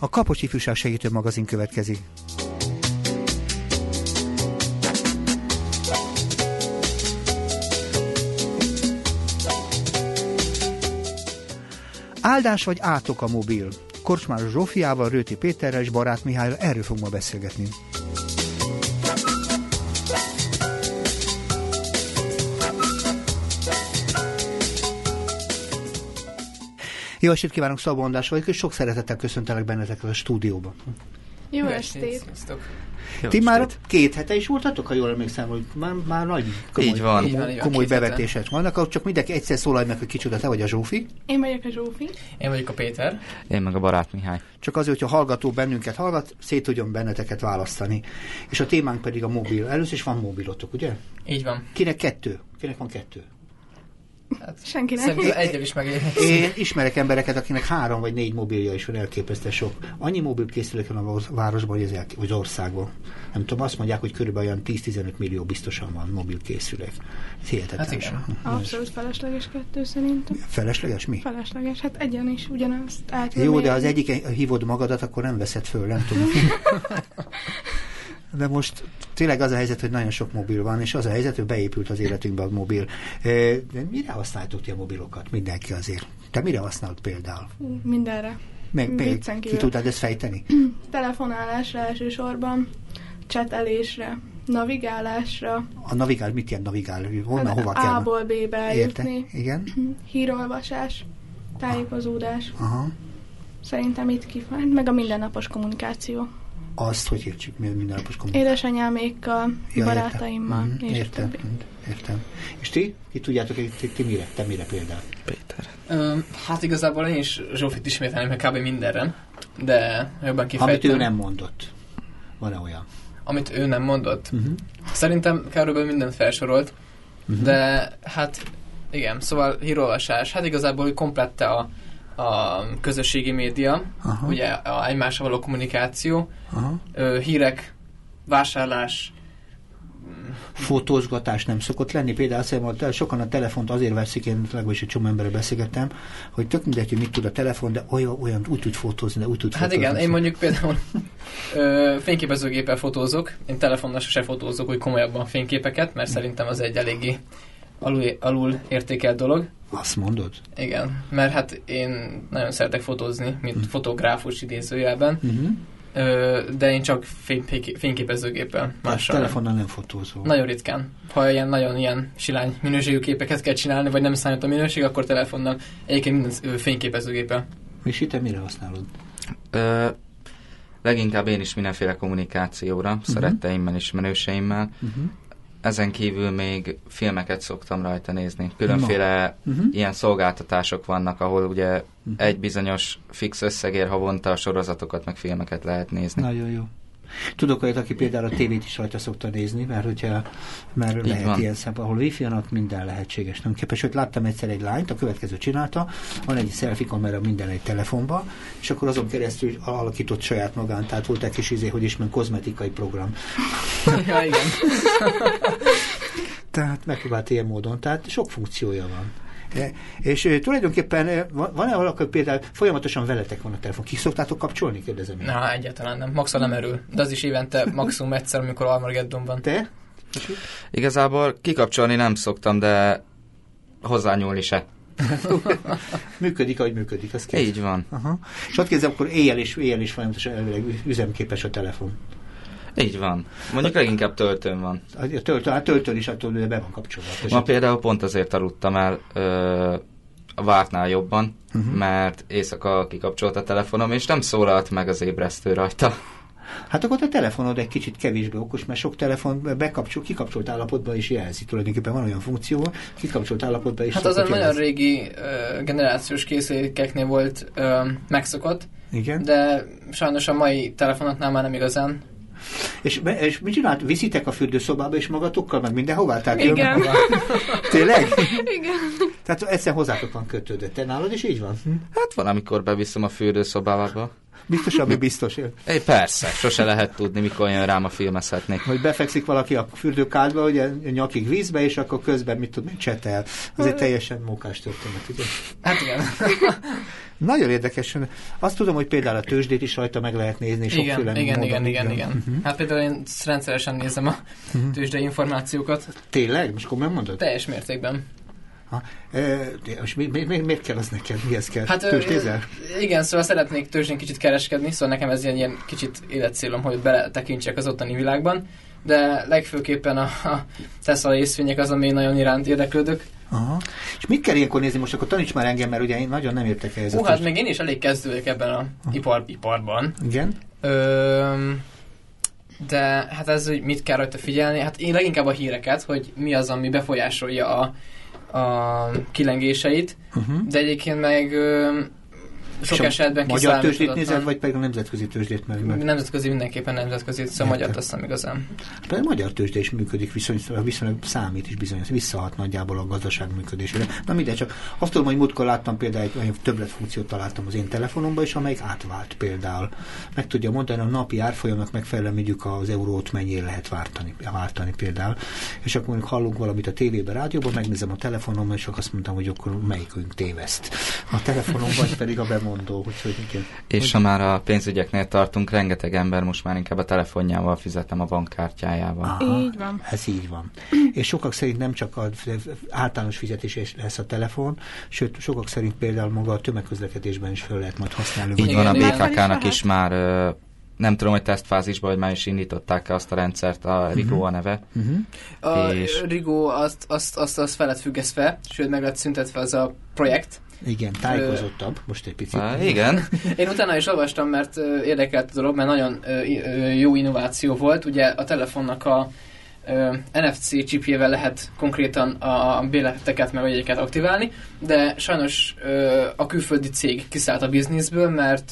A Kapos Ifjúság Segítő magazin következik. Áldás vagy átok a mobil? Korcsmár Zsófiával, Rőti Péterrel és Barát Mihály erről fogunk ma beszélgetni. Jó estét kívánok, Szabó András vagyok, és sok szeretettel köszöntelek benneteket a stúdióban. Jó estét! Jó Ti már két hete is voltatok, ha jól emlékszem, hogy már, már nagy komoly, Így van. komoly, komoly bevetések vannak, csak mindenki egyszer szólalj meg, hogy kicsoda, te vagy a Zsófi. Én vagyok a Zsófi. Én vagyok a Péter. Én meg a barát Mihály. Csak azért, hogyha hallgató bennünket hallgat, szét tudjon benneteket választani. És a témánk pedig a mobil. Először is van mobilotok, ugye? Így van. Kinek kettő? Kinek van kettő? Hát, Senkinek. Szerintem egyel is megélhet. Én ismerek embereket, akinek három vagy négy mobilja is van, elképesztő sok. Annyi mobil készülék van a városban, vagy az, el, vagy az országban. Nem tudom, azt mondják, hogy körülbelül olyan 10-15 millió biztosan van mobil készülék. Ez hihetetlen. Hát igen. Abszolút felesleges kettő szerintem. Felesleges mi? Felesleges, hát egyen is ugyanazt át. Jó, de az egyik hívod magadat, akkor nem veszed föl, nem tudom. de most tényleg az a helyzet, hogy nagyon sok mobil van, és az a helyzet, hogy beépült az életünkbe a mobil. De mire használtok ti a mobilokat? Mindenki azért. Te mire használod például? Mindenre. Meg, meg ki tudnád ezt fejteni? Telefonálásra elsősorban, csetelésre, navigálásra. A navigál, mit jelent navigál? Honnan, hát hova kell? A-ból B-be eljutni. Igen. Hírolvasás, tájékozódás. Aha. Szerintem itt kifejt, meg a mindennapos kommunikáció azt, hogy értsük mindennapos kommunikáció. Édesanyámékkal, ja, barátaimmal. Értem. Mm, értem, értem. És ti? Ki tudjátok, hogy ti, ti mire? Te mire például? Péter. Hát igazából én is Zsófit ismételném, kb. mindenre, de jobban kifejtem. Amit ő nem mondott. Van-e olyan? Amit ő nem mondott? Uh-huh. Szerintem körülbelül mindent felsorolt, uh-huh. de hát igen, szóval hírolvasás, hát igazából komplette a a közösségi média, Aha. ugye a egymással való kommunikáció, Aha. Hírek, vásárlás, fotózgatás nem szokott lenni. Például azt mondom, sokan a telefont azért veszik, én legalábbis egy csomó emberre beszélgettem, hogy tök mindegy, hogy mit tud a telefon, de olyan, olyan úgy tud fotózni, de úgy tud Hát igen, én mondjuk például ö, fényképezőgéppel fotózok, én telefonnal se fotózok úgy komolyabban fényképeket, mert szerintem az egy eléggé alul, alul értékelt dolog. Azt mondod? Igen, mert hát én nagyon szeretek fotózni, mint uh-huh. fotográfus idézőjelben, uh-huh. de én csak fény, fényképezőgéppel. Mással telefonnal nem fotózó. Nagyon ritkán. Ha ilyen nagyon ilyen silány minőségű képeket kell csinálni, vagy nem számít a minőség, akkor telefonnal. Egyébként minden fényképezőgéppel. És itt mire használod? Ö, leginkább én is mindenféle kommunikációra, uh-huh. szeretteimmel, ismerőseimmel. Uh-huh ezen kívül még filmeket szoktam rajta nézni. Különféle uh-huh. ilyen szolgáltatások vannak, ahol ugye uh-huh. egy bizonyos fix összegér havonta sorozatokat, meg filmeket lehet nézni. Nagyon jó. Tudok olyat, aki például a tévét is rajta szokta nézni, mert hogyha mert Így lehet van. ilyen szempont, ahol wifi ott minden lehetséges. Nem képes, hogy láttam egyszer egy lányt, a következő csinálta, van egy selfie kamera minden egy telefonba, és akkor azon keresztül alakított saját magán, tehát volt egy kis izé, hogy is kozmetikai program. ja, igen. tehát megpróbált ilyen módon, tehát sok funkciója van. E, és tulajdonképpen van-e valaki például folyamatosan veletek van a telefon? Ki szoktátok kapcsolni, kérdezem én? Na, egyáltalán nem. Maximum nem erő. De az is évente maximum egyszer, amikor Armageddon van. Te? Igazából kikapcsolni nem szoktam, de hozzányúlni se. működik, ahogy működik, az kész. Így van. Aha. És ott kezdve, akkor éjjel is, éjjel is folyamatosan elvileg üzemképes a telefon. Így van. Mondjuk leginkább töltőn van. A töltő, hát töltőn is attól be van kapcsolva. Ma például pont azért aludtam el ö, a vártnál jobban, uh-huh. mert éjszaka kikapcsolt a telefonom, és nem szólalt meg az ébresztő rajta. Hát akkor a telefonod egy kicsit kevésbé okos, mert sok telefon bekapcsol, kikapcsolt állapotban is jelzi. Tulajdonképpen van olyan funkció, kikapcsolt állapotban is Hát az a nagyon régi uh, generációs készülékeknél volt uh, megszokott, Igen? de sajnos a mai telefonoknál már nem igazán és, és mit csinált? Viszitek a fürdőszobába és magatokkal, meg mindenhová? Tehát Igen. Tényleg? Igen. Tehát egyszer hozzátok van kötődött. Te nálad is így van? Hm? Hát van, amikor beviszem a fürdőszobába. Biztos, ami biztos. É, persze, sose lehet tudni, mikor jön rám a filmezhetnék. Hogy befekszik valaki a fürdőkádba, ugye nyakig vízbe, és akkor közben mit tud, csetel. Ez egy teljesen mókás történet, ugye? Hát igen. Nagyon érdekes. Azt tudom, hogy például a tőzsdét is rajta meg lehet nézni. Igen, igen, igen, igen, igen, igen. Uh-huh. Hát például én rendszeresen nézem a uh-huh. tőzsdei információkat. Tényleg? Most komolyan mondod? Teljes mértékben. Ha, e, most mi, mi, mi, miért kell az neked? Mihez kell? Hát, Tőzsdézel? Igen, szóval szeretnék tőzsdén kicsit kereskedni, szóval nekem ez ilyen, ilyen kicsit életcélom, hogy beletekintsek az ottani világban, de legfőképpen a, a Tesla részvények az, ami nagyon iránt érdeklődök. Aha. És mit kell ilyenkor nézni? Most akkor taníts már engem, mert ugye én nagyon nem értek ehhez. Hú, hát még én is elég kezdődök ebben a ipar, iparban. Igen? Ö, de hát ez, hogy mit kell rajta figyelni, hát én leginkább a híreket, hogy mi az, ami befolyásolja a, a kilengéseit, uh-huh. de egyébként meg sok esetben Magyar tőzsdét nézed, vagy pedig a nemzetközi tőzsdét? Mert, mert... Nemzetközi mindenképpen nemzetközi, szóval magyar azt nem igazán. Pedig a magyar tőzsde is működik, viszonylag, viszonylag számít is bizony, visszahat nagyjából a gazdaság működésére. Na mindegy, csak azt tudom, hogy múltkor láttam például egy olyan többletfunkciót találtam az én telefonomban, és amelyik átvált például. Meg tudja mondani, a napi árfolyamnak megfelelően mondjuk az eurót mennyire lehet váltani, váltani például. És akkor mondjuk hallunk valamit a tévében, rádióban, megnézem a telefonomon, és akkor azt mondtam, hogy akkor melyikünk téveszt. A telefonom vagy pedig a bemondó mondó, úgyhogy igen. És ha már a pénzügyeknél tartunk, rengeteg ember most már inkább a telefonjával fizetem a bankkártyájával. Aha, így van. Ez így van. És sokak szerint nem csak az általános fizetés lesz a telefon, sőt, sokak szerint például maga a tömegközlekedésben is fel lehet majd használni. Így van, a BKK-nak is már nem tudom, hogy tesztfázisban, hogy már is indították-e azt a rendszert, a Rigo uh-huh. a neve. Uh-huh. A és... Rigo azt, azt, azt, azt fel lett függesztve, sőt meg lett szüntetve az a projekt, igen, tájékozottabb, most egy picit. Há, igen. Én utána is olvastam, mert érdekelt a dolog, mert nagyon jó innováció volt. Ugye a telefonnak a NFC csipjével lehet konkrétan a béleteket meg a jegyeket aktiválni, de sajnos a külföldi cég kiszállt a bizniszből, mert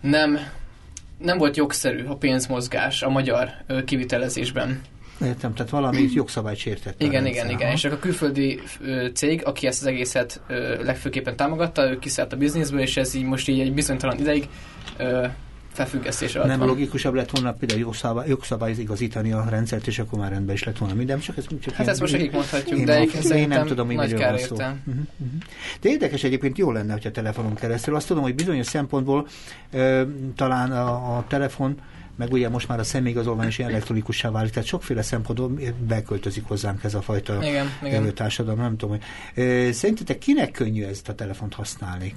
nem, nem volt jogszerű a pénzmozgás a magyar kivitelezésben. Értem, tehát valami jogszabályt sértett. Igen, igen, igen. És a külföldi cég, aki ezt az egészet legfőképpen támogatta, ő kiszállt a bizniszből, és ez így most így egy bizonytalan ideig felfüggesztés alatt Nem van. logikusabb lett volna például jogszabály, jogszabály igazítani a rendszert, és akkor már rendben is lett volna minden, csak ez csak Hát ezt most akik mondhatjuk, én de én, én nem tudom, hogy miről van szó. Uh-huh, uh-huh. De érdekes egyébként, jó lenne, hogyha telefonon keresztül. Azt tudom, hogy bizonyos szempontból ö, talán a, a telefon meg ugye most már a személyigazolvány is elektronikussá válik, tehát sokféle szempontból beköltözik hozzánk ez a fajta igen, igen. társadalom, nem tudom. Hogy. Szerintetek kinek könnyű ezt a telefont használni?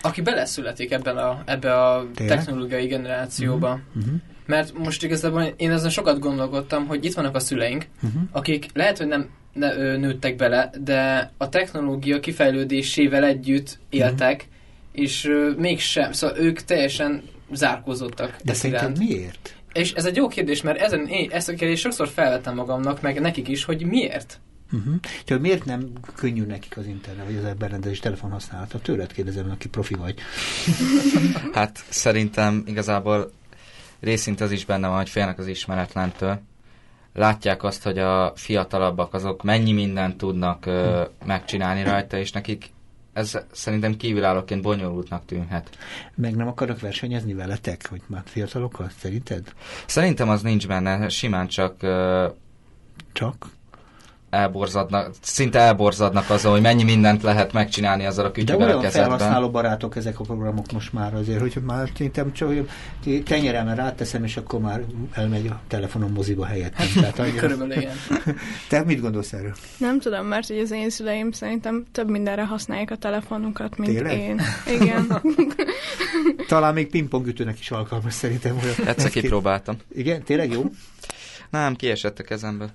Aki beleszületik ebben a, ebbe a Tényleg? technológiai generációba. Uh-huh. Uh-huh. Mert most igazából én ezen sokat gondolkodtam, hogy itt vannak a szüleink, uh-huh. akik lehet, hogy nem ne, ö, nőttek bele, de a technológia kifejlődésével együtt éltek, uh-huh. és ö, mégsem, szóval ők teljesen zárkózottak. De szerinted miért? És ez egy jó kérdés, mert ezen, én ezt a kérdést sokszor felvettem magamnak, meg nekik is, hogy miért? Uh-huh. Tehát miért nem könnyű nekik az internet, vagy az berendezés telefon használata? Tőled kérdezem, aki profi vagy. hát szerintem igazából részint az is benne van, hogy félnek az ismeretlentől. Látják azt, hogy a fiatalabbak azok mennyi mindent tudnak uh, megcsinálni rajta, és nekik ez szerintem kívülállóként bonyolultnak tűnhet. Meg nem akarok versenyezni veletek, hogy már fiatalokkal, szerinted? Szerintem az nincs benne, simán csak... Csak? Elborzadnak, szinte elborzadnak azon, hogy mennyi mindent lehet megcsinálni azzal a kütyűvel De olyan felhasználó barátok ezek a programok most már azért, hogy már szerintem csak tenyeremre ráteszem, és akkor már elmegy a telefonom moziba helyett. Hát, Tehát, körülbelül igen. Te mit gondolsz erről? Nem tudom, mert hogy az én szüleim szerintem több mindenre használják a telefonukat, mint Tényleg? én. Igen. Talán még pingpongütőnek is alkalmas szerintem. Egyszer kipróbáltam. Igen, tényleg jó? Nem, kiesett a kezemből.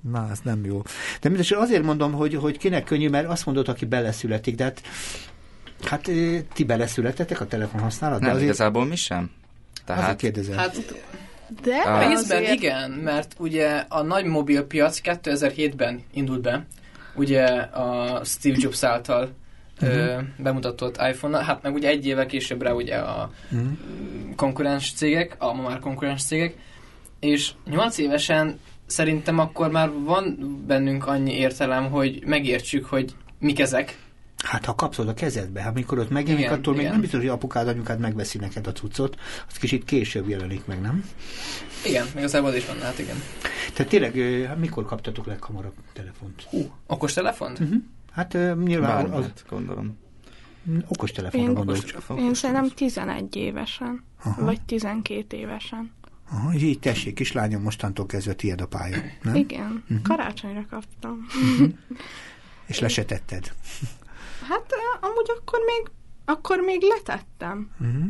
Na, ez nem jó. De mindegy, azért mondom, hogy, hogy kinek könnyű, mert azt mondod, aki beleszületik, de hát, hát ti beleszületetek a telefon használat? Nem, azért... igazából mi sem. Tehát... Azért kérdezem. Hát, de a részben igen, mert ugye a nagy mobilpiac 2007-ben indult be, ugye a Steve Jobs által uh-huh. bemutatott iPhone-nal, hát meg ugye egy évvel későbbre ugye a uh-huh. konkurens cégek, a ma már konkurens cégek, és nyolc évesen szerintem akkor már van bennünk annyi értelem, hogy megértsük, hogy mik ezek, Hát ha kapszod a kezedbe, hát amikor ott megjelenik, igen, attól igen. még nem biztos, hogy apukád, anyukád megveszi neked a cuccot, az kicsit később jelenik meg, nem? Igen, igazából az is van, hát igen. Tehát tényleg, hát mikor kaptatok leghamarabb telefont? Hú, okos telefont? Uh-huh. Hát nyilván Bármát, az... gondolom. Okos telefonra gondolok. Telefon. Én szerintem 11 évesen, Aha. vagy 12 évesen. Aha, így tessék, kislányom, mostantól kezdve tiéd a pálya. Nem? Igen, uh-huh. karácsonyra kaptam. Uh-huh. És lesetetted. Hát amúgy akkor még, akkor még letettem. Uh-huh.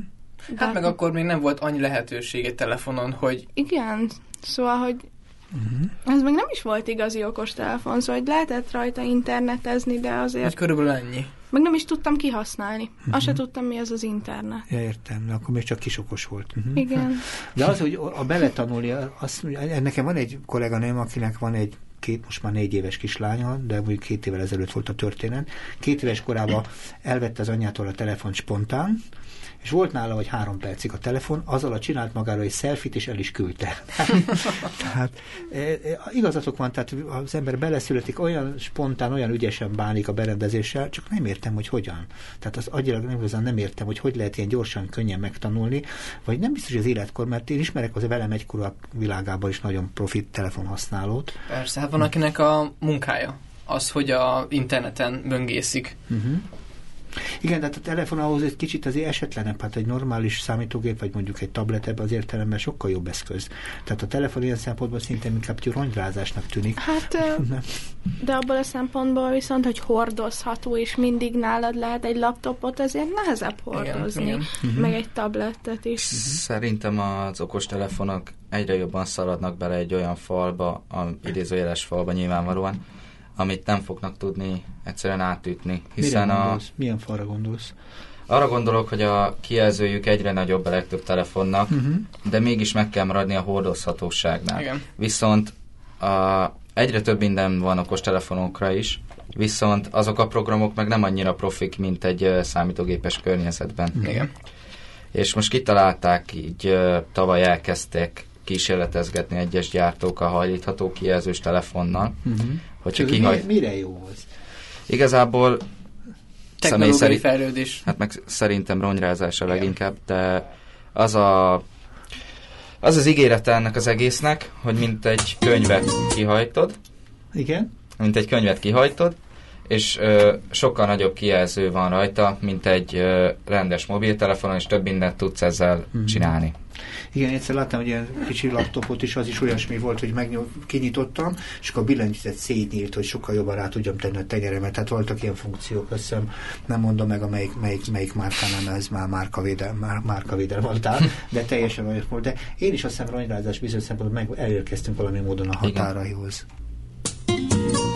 Hát meg akkor még nem volt annyi lehetőség egy telefonon, hogy... Igen, szóval, hogy uh-huh. ez még nem is volt igazi okos telefon, szóval hogy lehetett rajta internetezni, de azért... Hogy körülbelül ennyi. Meg nem is tudtam kihasználni. Uh-huh. Azt se tudtam, mi az az internet. Ja, értem, de akkor még csak kisokos volt. Uh-huh. Igen. De az, hogy a beletanulni, az, nekem van egy kolléganőm, akinek van egy két, most már négy éves kislánya, de mondjuk két évvel ezelőtt volt a történet. Két éves korában elvette az anyjától a telefon spontán, és volt nála vagy három percig a telefon, azzal a csinált magára egy selfit, és el is küldte. tehát e, e, igazatok van, tehát az ember beleszületik, olyan spontán, olyan ügyesen bánik a berendezéssel, csak nem értem, hogy hogyan. Tehát az agyilag nem, igazán nem értem, hogy hogy lehet ilyen gyorsan, könnyen megtanulni, vagy nem biztos, hogy az életkor, mert én ismerek az velem egykorúak világában is nagyon profit telefonhasználót. Persze, hát van akinek a munkája az, hogy a interneten böngészik. Uh-huh. Igen, de hát a telefon ahhoz egy kicsit azért esetlenebb, hát egy normális számítógép, vagy mondjuk egy tablet ebben az értelemben sokkal jobb eszköz. Tehát a telefon ilyen szempontból szinte inkább ronyrázásnak tűnik. Hát, de abból a szempontból viszont, hogy hordozható, és mindig nálad lehet egy laptopot, azért nehezebb hordozni, igen, igen. meg egy tabletet is. Szerintem az okostelefonok egyre jobban szaladnak bele egy olyan falba, a idézőjeles falba nyilvánvalóan, amit nem fognak tudni egyszerűen átütni. Hiszen Mire gondolsz? A, Milyen falra gondolsz? Arra gondolok, hogy a kijelzőjük egyre nagyobb a legtöbb telefonnak, uh-huh. de mégis meg kell maradni a hordozhatóságnál. Igen. Viszont a, egyre több minden van okos telefonokra is, viszont azok a programok meg nem annyira profik, mint egy számítógépes környezetben. Uh-huh. Igen. És most kitalálták, így tavaly elkezdték kísérletezgetni egyes gyártók a hajlítható kijelzős telefonnal, uh-huh. Hogyha kihaj... mire jó az? Igazából Technológiai szerint, fejlődés. Hát meg szerintem ronyrázása Igen. leginkább, de az a az az ígérete ennek az egésznek, hogy mint egy könyvet kihajtod. Igen. Mint egy könyvet kihajtod, és ö, sokkal nagyobb kijelző van rajta, mint egy ö, rendes mobiltelefonon, és több mindent tudsz ezzel mm. csinálni. Igen, egyszer láttam egy ilyen kicsi laptopot, és az is olyasmi volt, hogy megnyom, kinyitottam, és akkor a billentyűzet szétnyílt, hogy sokkal jobban rá tudjam tenni a tenyeremet. Tehát voltak ilyen funkciók, azt hiszem, nem mondom meg, amelyik melyik, melyik márkánál, ez már márkavédel, már, márkavédel voltál, de teljesen olyan volt. De én is azt hiszem, ronyrázás bizonyos szempontból meg elérkeztünk valami módon a határaihoz. Igen.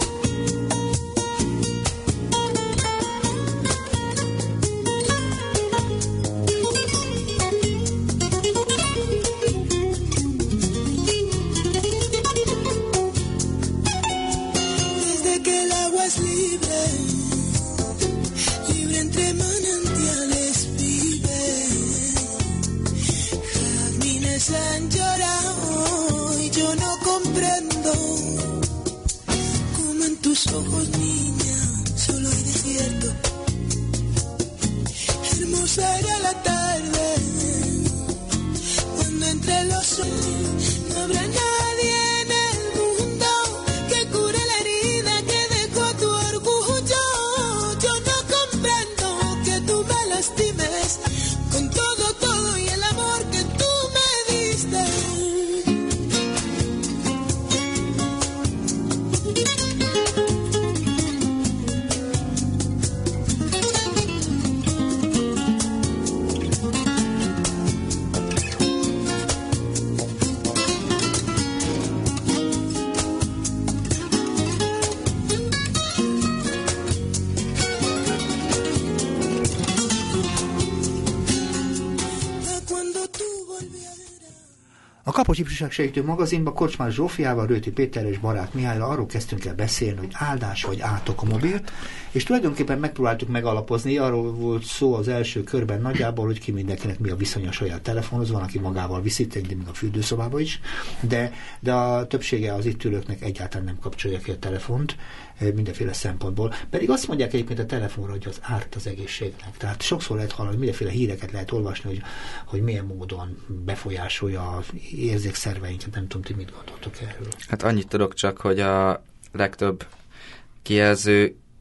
Kapocs Ifjúságsegítő magazinban Kocsmár Zsófiával, Rőti Péter és Barát Mihályra arról kezdtünk el beszélni, hogy áldás vagy átok a mobilt, és tulajdonképpen megpróbáltuk megalapozni, arról volt szó az első körben nagyjából, hogy ki mindenkinek mi a viszony a saját telefonhoz, van, aki magával viszi, de még a fürdőszobába is, de, de a többsége az itt ülőknek egyáltalán nem kapcsolja ki a telefont, eh, mindenféle szempontból. Pedig azt mondják egyébként a telefonra, hogy az árt az egészségnek. Tehát sokszor lehet hallani, mindenféle híreket lehet olvasni, hogy, hogy milyen módon befolyásolja az érzékszerveinket. Nem tudom, ti mit gondoltok erről. Hát annyit tudok csak, hogy a legtöbb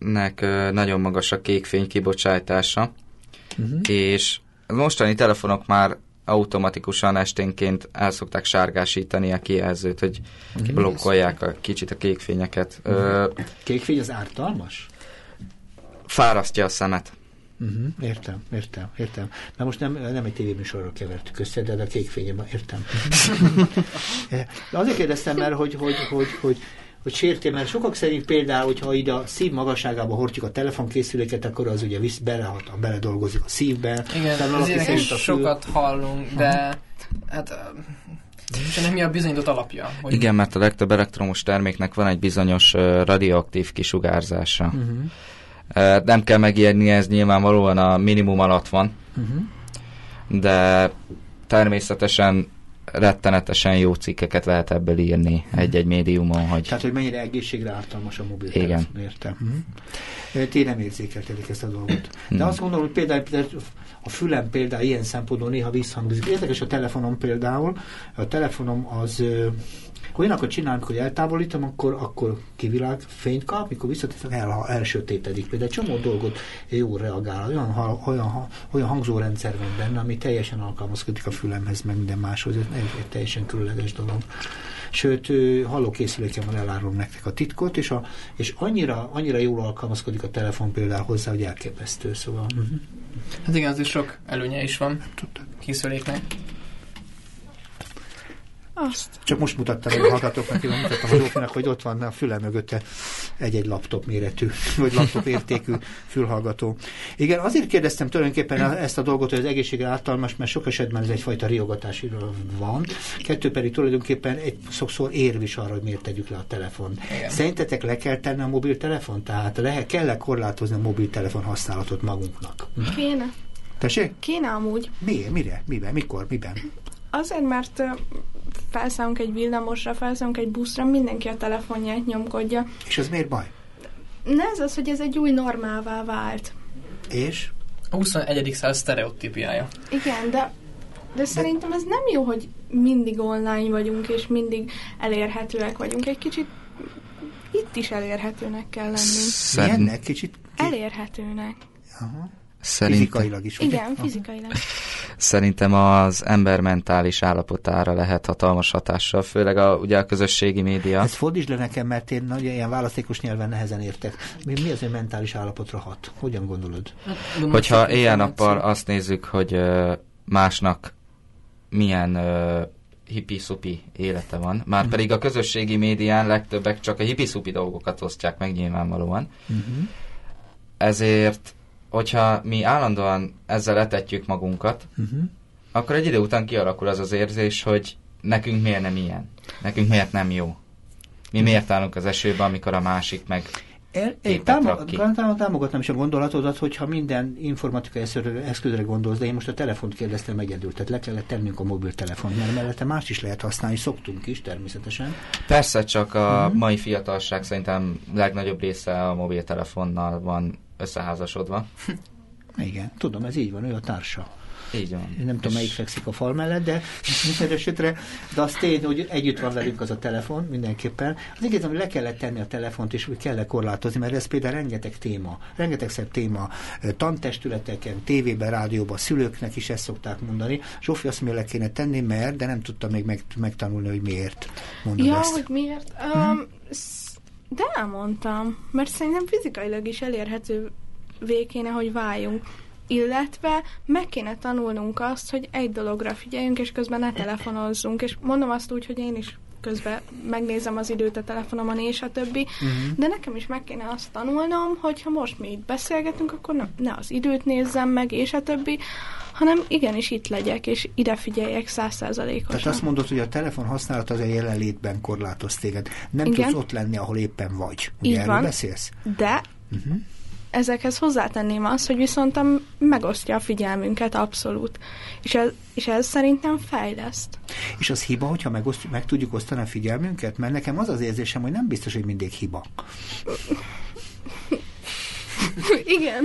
kijelzőnek nagyon magas a kékfény kibocsátása, uh-huh. és a mostani telefonok már automatikusan esténként el szokták sárgásítani a kijelzőt, hogy uh-huh. blokkolják a kicsit a kékfényeket. Uh-huh. Kékfény az ártalmas? Fárasztja a szemet. Uh-huh, értem, értem, értem. Na most nem, nem egy tévéműsorról kevertük össze, de a kék fényében értem. azért kérdeztem mert hogy, hogy, hogy, hogy, hogy sérti, mert sokak szerint például, hogyha ide a szív magasságába hordjuk a telefonkészüléket, akkor az ugye visz, belehat, bele dolgozik a szívbe. Igen, ez a sokat hallunk, de uh-huh. hát és ennek mi a bizonyított alapja? Hogy... Igen, mert a legtöbb elektromos terméknek van egy bizonyos radioaktív kisugárzása. Uh-huh. Nem kell megijedni, ez nyilvánvalóan a minimum alatt van, uh-huh. de természetesen rettenetesen jó cikkeket lehet ebből írni egy-egy médiumon. Hogy... Tehát, hogy mennyire egészségre ártalmas a mobil Igen. Értem. Uh-huh. Ti nem érzékeltedik ezt a dolgot. De uh-huh. azt gondolom, hogy például, például a fülem például ilyen szempontból néha visszhangzik. Érdekes a telefonom például. A telefonom az akkor csinálom, hogy eltávolítom, akkor, akkor kivilág fényt kap, mikor visszateszem, el, elsötétedik. Például egy csomó dolgot jó reagál, olyan, olyan, olyan hangzórendszer van benne, ami teljesen alkalmazkodik a fülemhez, meg minden máshoz. Ez egy, egy teljesen különleges dolog. Sőt, hallókészülékemben elárulom nektek a titkot, és, a, és annyira, annyira jól alkalmazkodik a telefon például hozzá, hogy elképesztő, szóval. Uh-huh. Hát igen, az is sok előnye is van készüléknek. Azt. Csak most mutattam a hallgatóknak, hogy mutattam a Zsófinak, hogy ott van a füle mögötte egy-egy laptop méretű, vagy laptop értékű fülhallgató. Igen, azért kérdeztem tulajdonképpen ezt a dolgot, hogy az egészségre ártalmas, mert sok esetben ez egyfajta riogatás van. Kettő pedig tulajdonképpen egy sokszor érv is arra, hogy miért tegyük le a telefon. Igen. Szerintetek le kell tenni a mobiltelefon? Tehát le, kell-e korlátozni a mobiltelefon használatot magunknak? Kéne. Tessék? Kéne amúgy. Miért? Mire? Miben? Mikor? Miben? Azért, mert felszállunk egy villamosra, felszállunk egy buszra, mindenki a telefonját nyomkodja. És ez miért baj? Ne ez az, hogy ez egy új normává vált. És? A 21. század sztereotípiája. Igen, de, de szerintem ez nem jó, hogy mindig online vagyunk, és mindig elérhetőek vagyunk. Egy kicsit itt is elérhetőnek kell lennünk. Milyennek? Kicsit? Elérhetőnek. Aha. Szerintem, fizikailag is. Ugye? Igen, fizikailag. Szerintem az ember mentális állapotára lehet hatalmas hatással, főleg a, ugye a közösségi média. Ez fordítsd le nekem, mert én nagy, ilyen választékos nyelven nehezen értek. Mi, mi az, hogy mentális állapotra hat? Hogyan gondolod? Hát, Hogyha éjjel-nappal azt nézzük, hogy uh, másnak milyen uh, hippi-szupi élete van. Már uh-huh. pedig a közösségi médián legtöbbek csak a hippi-szupi dolgokat osztják meg nyilvánvalóan. Uh-huh. Ezért hogyha mi állandóan ezzel etetjük magunkat, uh-huh. akkor egy idő után kialakul az az érzés, hogy nekünk miért nem ilyen, nekünk miért nem jó. Mi miért állunk az esőben, amikor a másik meg el, én támogatnám, támogatnám is a gondolatodat, hogyha minden informatikai eszközre gondolsz, de én most a telefont kérdeztem egyedül, tehát le kellett tennünk a mobiltelefont, mert mellette más is lehet használni, szoktunk is természetesen. Persze, csak a uh-huh. mai fiatalság szerintem legnagyobb része a mobiltelefonnal van összeházasodva. Igen, tudom, ez így van, ő a társa. Így van. Én nem tudom, melyik fekszik a fal mellett, de minden esetre, de az tény, hogy együtt van velünk az a telefon, mindenképpen. Az igaz, hogy le kellett tenni a telefont, és kell -e korlátozni, mert ez például rengeteg téma, rengeteg szebb téma, tantestületeken, tévében, rádióban, szülőknek is ezt szokták mondani. Zsófi azt mondja, le kéne tenni, mert, de nem tudta még meg, megtanulni, hogy miért mondod ja, ezt. hogy miért? Um, de elmondtam, mert szerintem fizikailag is elérhető kéne, hogy váljunk. Illetve meg kéne tanulnunk azt, hogy egy dologra figyeljünk, és közben ne telefonozzunk. És mondom azt úgy, hogy én is közben megnézem az időt a telefonomon, és a többi, uh-huh. de nekem is meg kéne azt tanulnom, hogy ha most mi itt beszélgetünk, akkor ne, ne az időt nézzem meg, és a többi, hanem igenis itt legyek, és ide figyeljek százszázalékosan. Tehát azt mondod, hogy a telefon használat az a jelenlétben korlátoz téged. Nem Igen. tudsz ott lenni, ahol éppen vagy. Ugye Így erről van, beszélsz? De uh-huh ezekhez hozzátenném azt, hogy viszont megosztja a figyelmünket abszolút. És ez, és ez szerintem fejleszt. És az hiba, hogyha megoszt, meg tudjuk osztani a figyelmünket? Mert nekem az az érzésem, hogy nem biztos, hogy mindig hiba. Igen,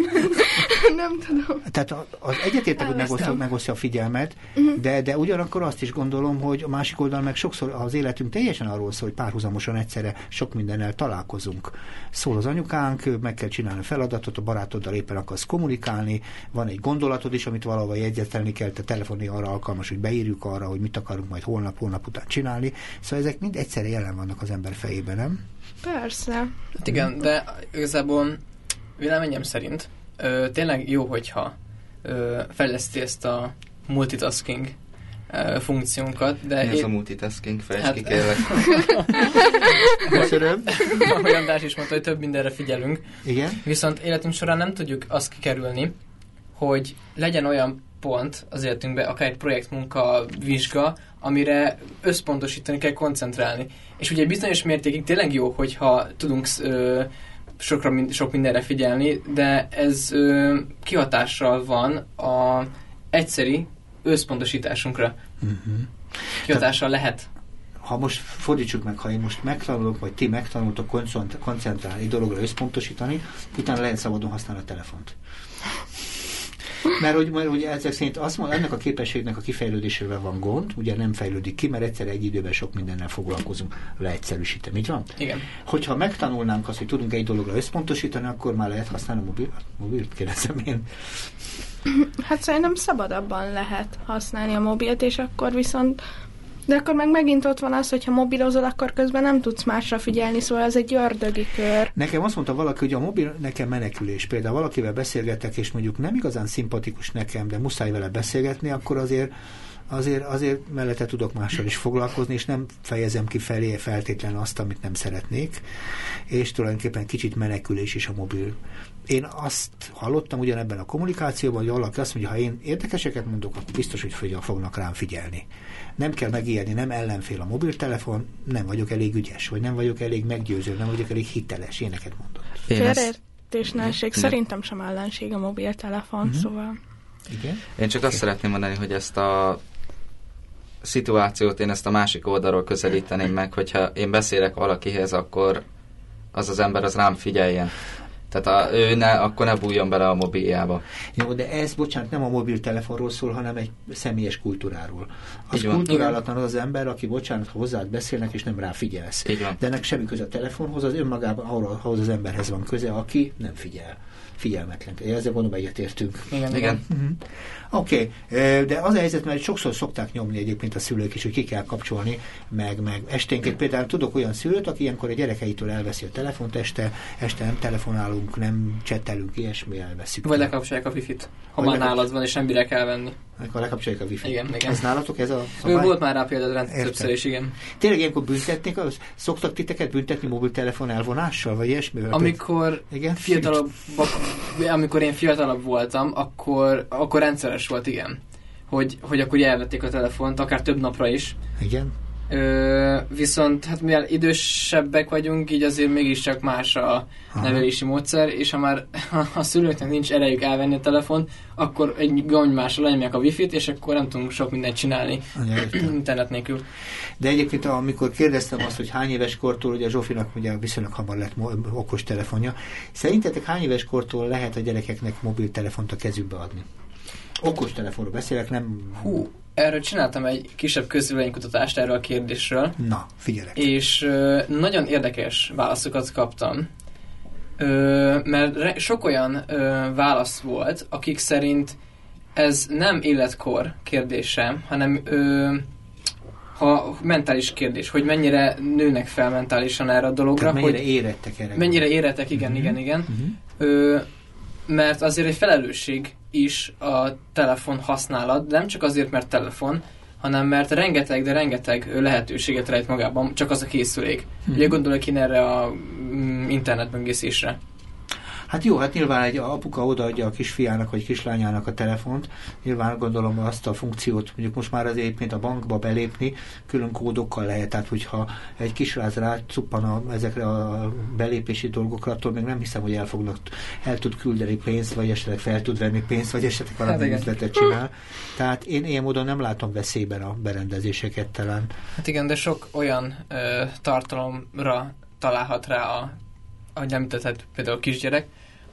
nem tudom. Tehát az egyetértek, hogy megosztja, megosztja a figyelmet, uh-huh. de, de ugyanakkor azt is gondolom, hogy a másik oldalon meg sokszor az életünk teljesen arról szól, hogy párhuzamosan egyszerre sok mindennel találkozunk. Szól az anyukánk, meg kell csinálni a feladatot, a barátoddal éppen akarsz kommunikálni, van egy gondolatod is, amit valahol jegyzetelni kell, te telefoni arra alkalmas, hogy beírjuk arra, hogy mit akarunk majd holnap, holnap után csinálni. Szóval ezek mind egyszerre jelen vannak az ember fejében, nem? Persze. Hát igen, de igazából véleményem szerint ö, tényleg jó, hogyha ö, fejleszti ezt a multitasking ö, funkciónkat. De Mi én... ez a multitasking? Fejtsd hát... ki kérlek. Köszönöm. Ahogy András is mondta, hogy több mindenre figyelünk. Igen. Viszont életünk során nem tudjuk azt kikerülni, hogy legyen olyan pont az életünkben, akár egy projektmunka, vizsga, amire összpontosítani kell, koncentrálni. És ugye bizonyos mértékig tényleg jó, hogyha tudunk ö, sokra, sok mindenre figyelni, de ez ö, kihatással van a egyszeri összpontosításunkra. Uh-huh. Kihatással Tehát, lehet. Ha most fordítsuk meg, ha én most megtanulok, vagy ti megtanultok koncentrálni dologra összpontosítani, utána lehet szabadon használni a telefont. Mert hogy, mert ugye ezek szerint azt mond, ennek a képességnek a kifejlődésével van gond, ugye nem fejlődik ki, mert egyszer egy időben sok mindennel foglalkozunk, leegyszerűsítem, így van? Igen. Hogyha megtanulnánk azt, hogy tudunk egy dologra összpontosítani, akkor már lehet használni a mobil, mobilt, kérdezem én. Hát szerintem szabadabban lehet használni a mobilt, és akkor viszont de akkor meg megint ott van az, hogy ha mobilozol, akkor közben nem tudsz másra figyelni, szóval ez egy ördögi kör. Nekem azt mondta valaki, hogy a mobil nekem menekülés. Például valakivel beszélgetek, és mondjuk nem igazán szimpatikus nekem, de muszáj vele beszélgetni, akkor azért azért, azért mellette tudok mással is foglalkozni, és nem fejezem ki felé feltétlen azt, amit nem szeretnék, és tulajdonképpen kicsit menekülés is a mobil. Én azt hallottam ugyanebben a kommunikációban, hogy valaki azt mondja, ha én érdekeseket mondok, akkor biztos, hogy fognak rám figyelni nem kell megijedni, nem ellenfél a mobiltelefon, nem vagyok elég ügyes, vagy nem vagyok elég meggyőző, nem vagyok elég hiteles, éneket mondott. Félreértésnelség, szerintem sem ellenség a mobiltelefon, uh-huh. szóval... Igen? Én csak azt szeretném mondani, hogy ezt a szituációt én ezt a másik oldalról közelíteném meg, hogyha én beszélek valakihez, akkor az az ember az rám figyeljen. Tehát a, ő ne, akkor ne bújjon bele a mobiljába. Jó, de ez, bocsánat, nem a mobiltelefonról szól, hanem egy személyes kultúráról. Az kultúrálatlan az az ember, aki, bocsánat, ha hozzád beszélnek, és nem rá figyelsz. De ennek semmi köze a telefonhoz, az önmagában ahhoz az emberhez van köze, aki nem figyel figyelmetlen. Ezzel gondolom egyetértünk. Igen. Igen. Uh-huh. Oké, okay. de az a helyzet, mert sokszor szokták nyomni egyébként a szülők is, hogy ki kell kapcsolni, meg, meg esténként például tudok olyan szülőt, aki ilyenkor a gyerekeitől elveszi a telefont este, este nem telefonálunk, nem csetelünk, ilyesmi elveszik. Vagy lekapcsolják a wifi-t, ha már nálad van, és nem bírják elvenni. Akkor lekapcsolják a wifi. Igen, igen. Ez nálatok ez a szabály? Ő volt már rá például rendszer is, igen. Tényleg ilyenkor büntetnék, az, szoktak titeket büntetni mobiltelefon elvonással, vagy ilyesmivel? Amikor igen? fiatalabb, amikor én fiatalabb voltam, akkor, akkor rendszeres volt, igen. Hogy, hogy akkor elvették a telefont, akár több napra is. Igen. Ö, viszont hát mivel idősebbek vagyunk, így azért mégiscsak más a nevelési módszer, és ha már a szülőknek nincs erejük elvenni a telefon, akkor egy gomnymásra lenyomják a wifi-t, és akkor nem tudunk sok mindent csinálni internet nélkül. De egyébként amikor kérdeztem azt, hogy hány éves kortól, ugye Zsófinak ugye viszonylag hamar lett okos telefonja, szerintetek hány éves kortól lehet a gyerekeknek mobiltelefont a kezükbe adni? Okos telefonról beszélek, nem... Hú, erről csináltam egy kisebb közvéleménykutatást erről a kérdésről. Na, figyelek. És ö, nagyon érdekes válaszokat kaptam. Ö, mert re, sok olyan ö, válasz volt, akik szerint ez nem életkor kérdése, hanem ö, ha mentális kérdés, hogy mennyire nőnek fel mentálisan erre a dologra. Tehát mennyire hogy érettek erre. Mennyire érettek, igen, uh-huh. igen, igen. Uh-huh. Ö, mert azért egy felelősség is a telefon használat, de nem csak azért, mert telefon, hanem mert rengeteg, de rengeteg lehetőséget rejt magában, csak az a készülék. Hmm. Ugye gondolok én erre a mm, internetböngészésre. Hát jó, hát nyilván egy apuka odaadja a kisfiának vagy kislányának a telefont, nyilván gondolom azt a funkciót, mondjuk most már azért mint a bankba belépni, külön kódokkal lehet, tehát hogyha egy kisráz rácuppan a, ezekre a belépési dolgokra, attól még nem hiszem, hogy el fognak, el tud küldeni pénzt, vagy esetleg fel tud venni pénzt, vagy esetleg valami hát üzletet csinál. Tehát én ilyen módon nem látom veszélyben a berendezéseket talán. Hát igen, de sok olyan ö, tartalomra találhat rá a, ahogy említett, például a kisgyerek,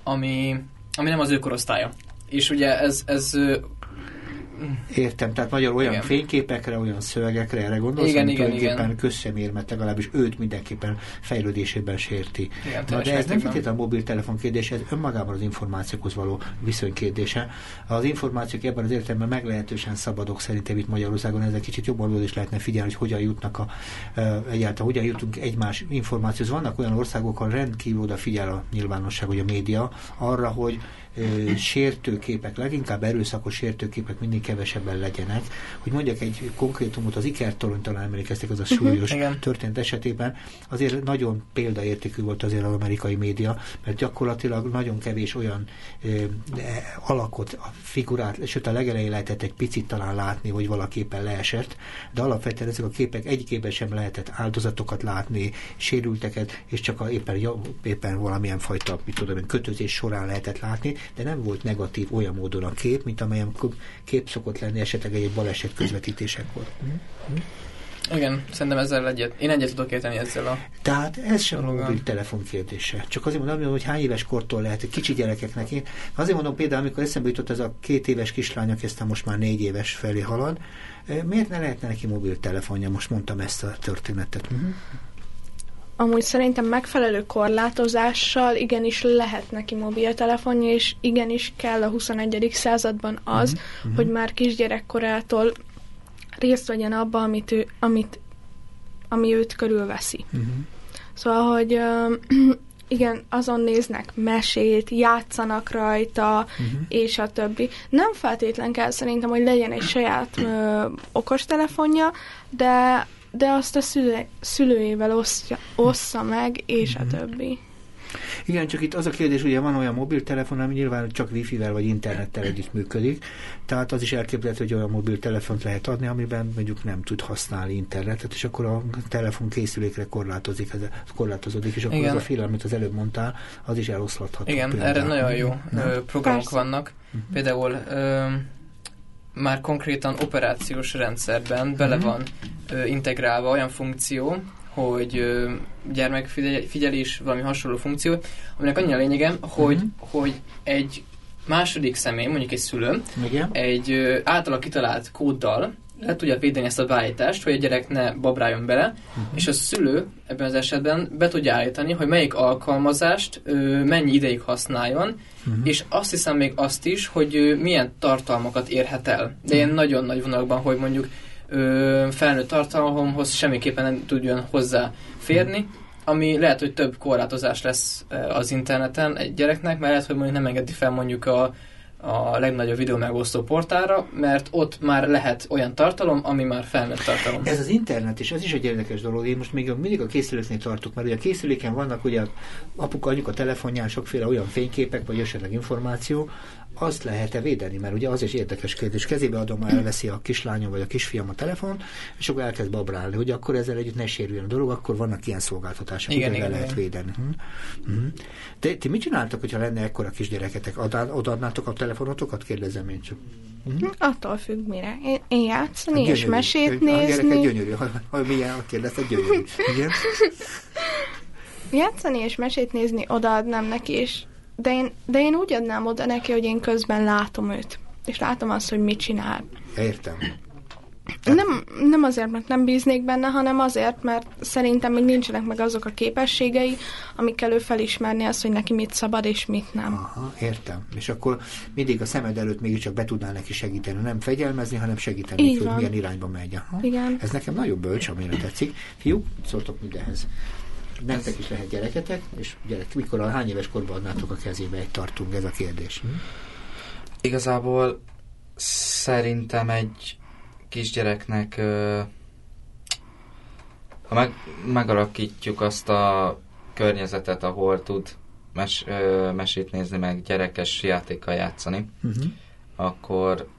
ami, ami nem az ő korosztálya. És ugye ez, ez Értem, tehát magyar olyan igen. fényképekre, olyan szövegekre, erre gondolsz, igen, igen, igen. közszemérmet legalábbis őt mindenképpen fejlődésében sérti. Igen, Na, de ez nem feltétlenül a mobiltelefon kérdése, ez önmagában az információkhoz való viszony kérdése. Az információk ebben az értelemben meglehetősen szabadok szerintem itt Magyarországon, ezek kicsit jobban is lehetne figyelni, hogy hogyan jutnak a, egyáltalán, hogyan jutunk egymás információhoz. Vannak olyan országok, ahol rendkívül odafigyel a nyilvánosság, vagy a média arra, hogy sértőképek, leginkább erőszakos sértőképek mindig kevesebben legyenek. Hogy mondjak egy konkrétumot, az ikertorony talán emlékeztek, az a mhm, súlyos uh-huh, történet esetében, azért nagyon példaértékű volt azért az amerikai média, mert gyakorlatilag nagyon kevés olyan ö, alakot, a figurát, sőt a legelején lehetett egy picit talán látni, hogy valaképpen leesett, de alapvetően ezek a képek egyikében sem lehetett áldozatokat látni, sérülteket, és csak a éppen, éppen valamilyen fajta, mit tudom kötözés során lehetett látni, de nem volt negatív olyan módon a kép, mint amelyen kép szokott lenni esetleg egy baleset közvetítésekor. Mm-hmm. Igen, szerintem ezzel egyet, én egyet tudok érteni ezzel a... Tehát ez sem a mobil telefon kérdése. Csak azért mondom, hogy hány éves kortól lehet, kicsi gyerekeknek. Én azért mondom például, amikor eszembe jutott ez a két éves kislány, aki aztán most már négy éves felé halad, eh, miért ne lehetne neki mobiltelefonja? Most mondtam ezt a történetet. Uh-huh amúgy szerintem megfelelő korlátozással igenis lehet neki mobiltelefonja, és igenis kell a 21. században az, uh-huh. hogy már kisgyerekkorától részt vegyen abba, amit ő, amit, ami őt körülveszi. Uh-huh. Szóval, hogy igen, azon néznek mesét, játszanak rajta, uh-huh. és a többi. Nem feltétlen kell szerintem, hogy legyen egy saját uh, okostelefonja, de de azt a szüle, szülőjével osztja, ossza meg, és a mhm. többi. Igen, csak itt az a kérdés, ugye van olyan mobiltelefon, ami nyilván csak wifi-vel vagy internettel együtt működik, tehát az is elképzelhető, hogy olyan mobiltelefont lehet adni, amiben mondjuk nem tud használni internetet, és akkor a telefon készülékre korlátozik, ez, korlátozódik, és akkor Igen. az a film, amit az előbb mondtál, az is eloszlatható. Igen, például. erre nagyon jó nem? programok Persze. vannak. Uh-huh. Például ö, már konkrétan operációs rendszerben bele mhm. van ö, integrálva olyan funkció, hogy ö, gyermekfigyelés, valami hasonló funkció, aminek annyi a lényege, hogy, uh-huh. hogy egy második személy, mondjuk egy szülő, Igen. egy ö, általa kitalált kóddal le tudja védeni ezt a beállítást, hogy a gyerek ne babráljon bele, uh-huh. és a szülő ebben az esetben be tudja állítani, hogy melyik alkalmazást ö, mennyi ideig használjon, uh-huh. és azt hiszem még azt is, hogy ö, milyen tartalmakat érhet el. De ilyen nagyon nagy vonalakban, hogy mondjuk ö, felnőtt tartalomhoz semmiképpen nem tudjon hozzá férni, uh-huh. ami lehet, hogy több korlátozás lesz az interneten egy gyereknek, mert lehet, hogy mondjuk nem engedi fel mondjuk a a legnagyobb videó megosztó portára, mert ott már lehet olyan tartalom, ami már felnőtt tartalom. Ez az internet, és ez is egy érdekes dolog. Én most még mindig a készüléknél tartok, mert ugye a készüléken vannak ugye apuka, anyuka telefonján sokféle olyan fényképek, vagy esetleg információ, azt lehet-e védeni? Mert ugye az is érdekes kérdés. Kezébe adom, elveszi a kislányom vagy a kisfiam a telefon, és akkor elkezd babrálni, hogy akkor ezzel együtt ne sérüljön a dolog, akkor vannak ilyen szolgáltatások, igen, igen, lehet igen. védeni. Hm? Hm. De ti mit csináltak, hogyha lenne ekkora kisgyereketek? odaadnátok a telefonotokat? Kérdezem én csak. Hm? Attól függ, mire. Én, én játszani gyönyörű. és mesét nézni. A gyönyörű. Ha, ha milyen kérdezte, gyönyörű. Igen? játszani és mesét nézni odaadnám neki, és de én, de én úgy adnám oda neki, hogy én közben látom őt. És látom azt, hogy mit csinál. Értem. Nem, nem azért, mert nem bíznék benne, hanem azért, mert szerintem még nincsenek meg azok a képességei, amikkel ő felismerni azt, hogy neki mit szabad és mit nem. Aha, értem. És akkor mindig a szemed előtt mégiscsak be tudnál neki segíteni, nem fegyelmezni, hanem segíteni, Így hogy van. milyen irányba megy. Aha. Igen. Ez nekem nagyon bölcs, amire tetszik. Fiú, szóltok mindenhez nektek is lehet gyereketek, és gyerek, mikor a hány éves korban adnátok a kezébe egy tartunk, ez a kérdés. Hm? Igazából szerintem egy kisgyereknek ha meg, megalakítjuk azt a környezetet, ahol tud mes, ö, mesét nézni, meg gyerekes játékkal játszani, uh-huh. akkor...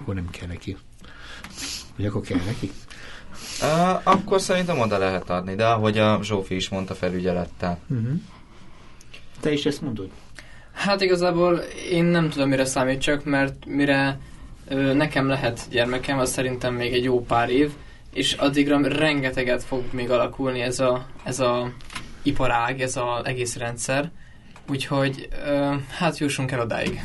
Akkor nem kell neki. Vagy akkor kell neki? Uh, akkor szerintem oda lehet adni, de ahogy a Zsófi is mondta felügyelettel. Uh-huh. Te is ezt mondod? Hát igazából én nem tudom, mire számítsak, mert mire ö, nekem lehet gyermekem, az szerintem még egy jó pár év, és addigra rengeteget fog még alakulni ez a, ez a iparág, ez az egész rendszer. Úgyhogy ö, hát jussunk el odáig.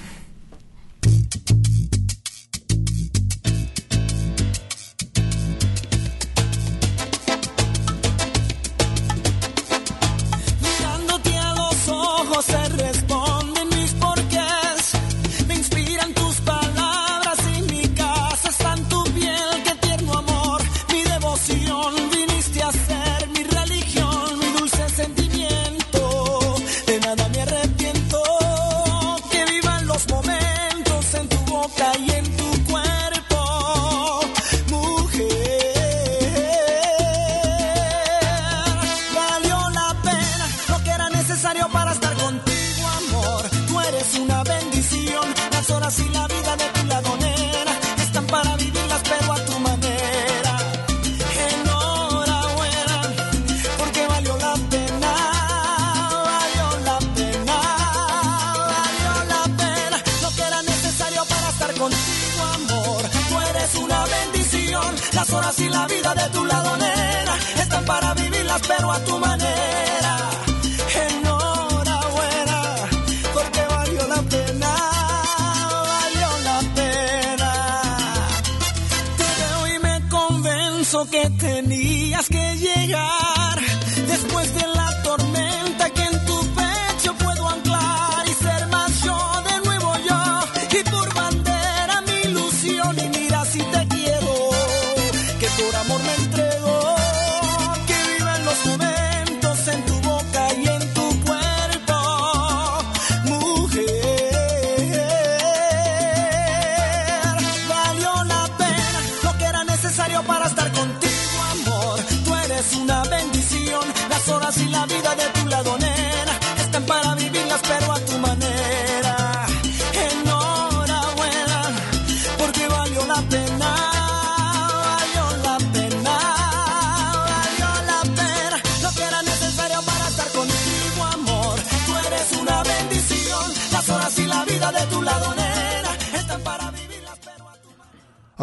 contigo, amor. Tú eres una bella.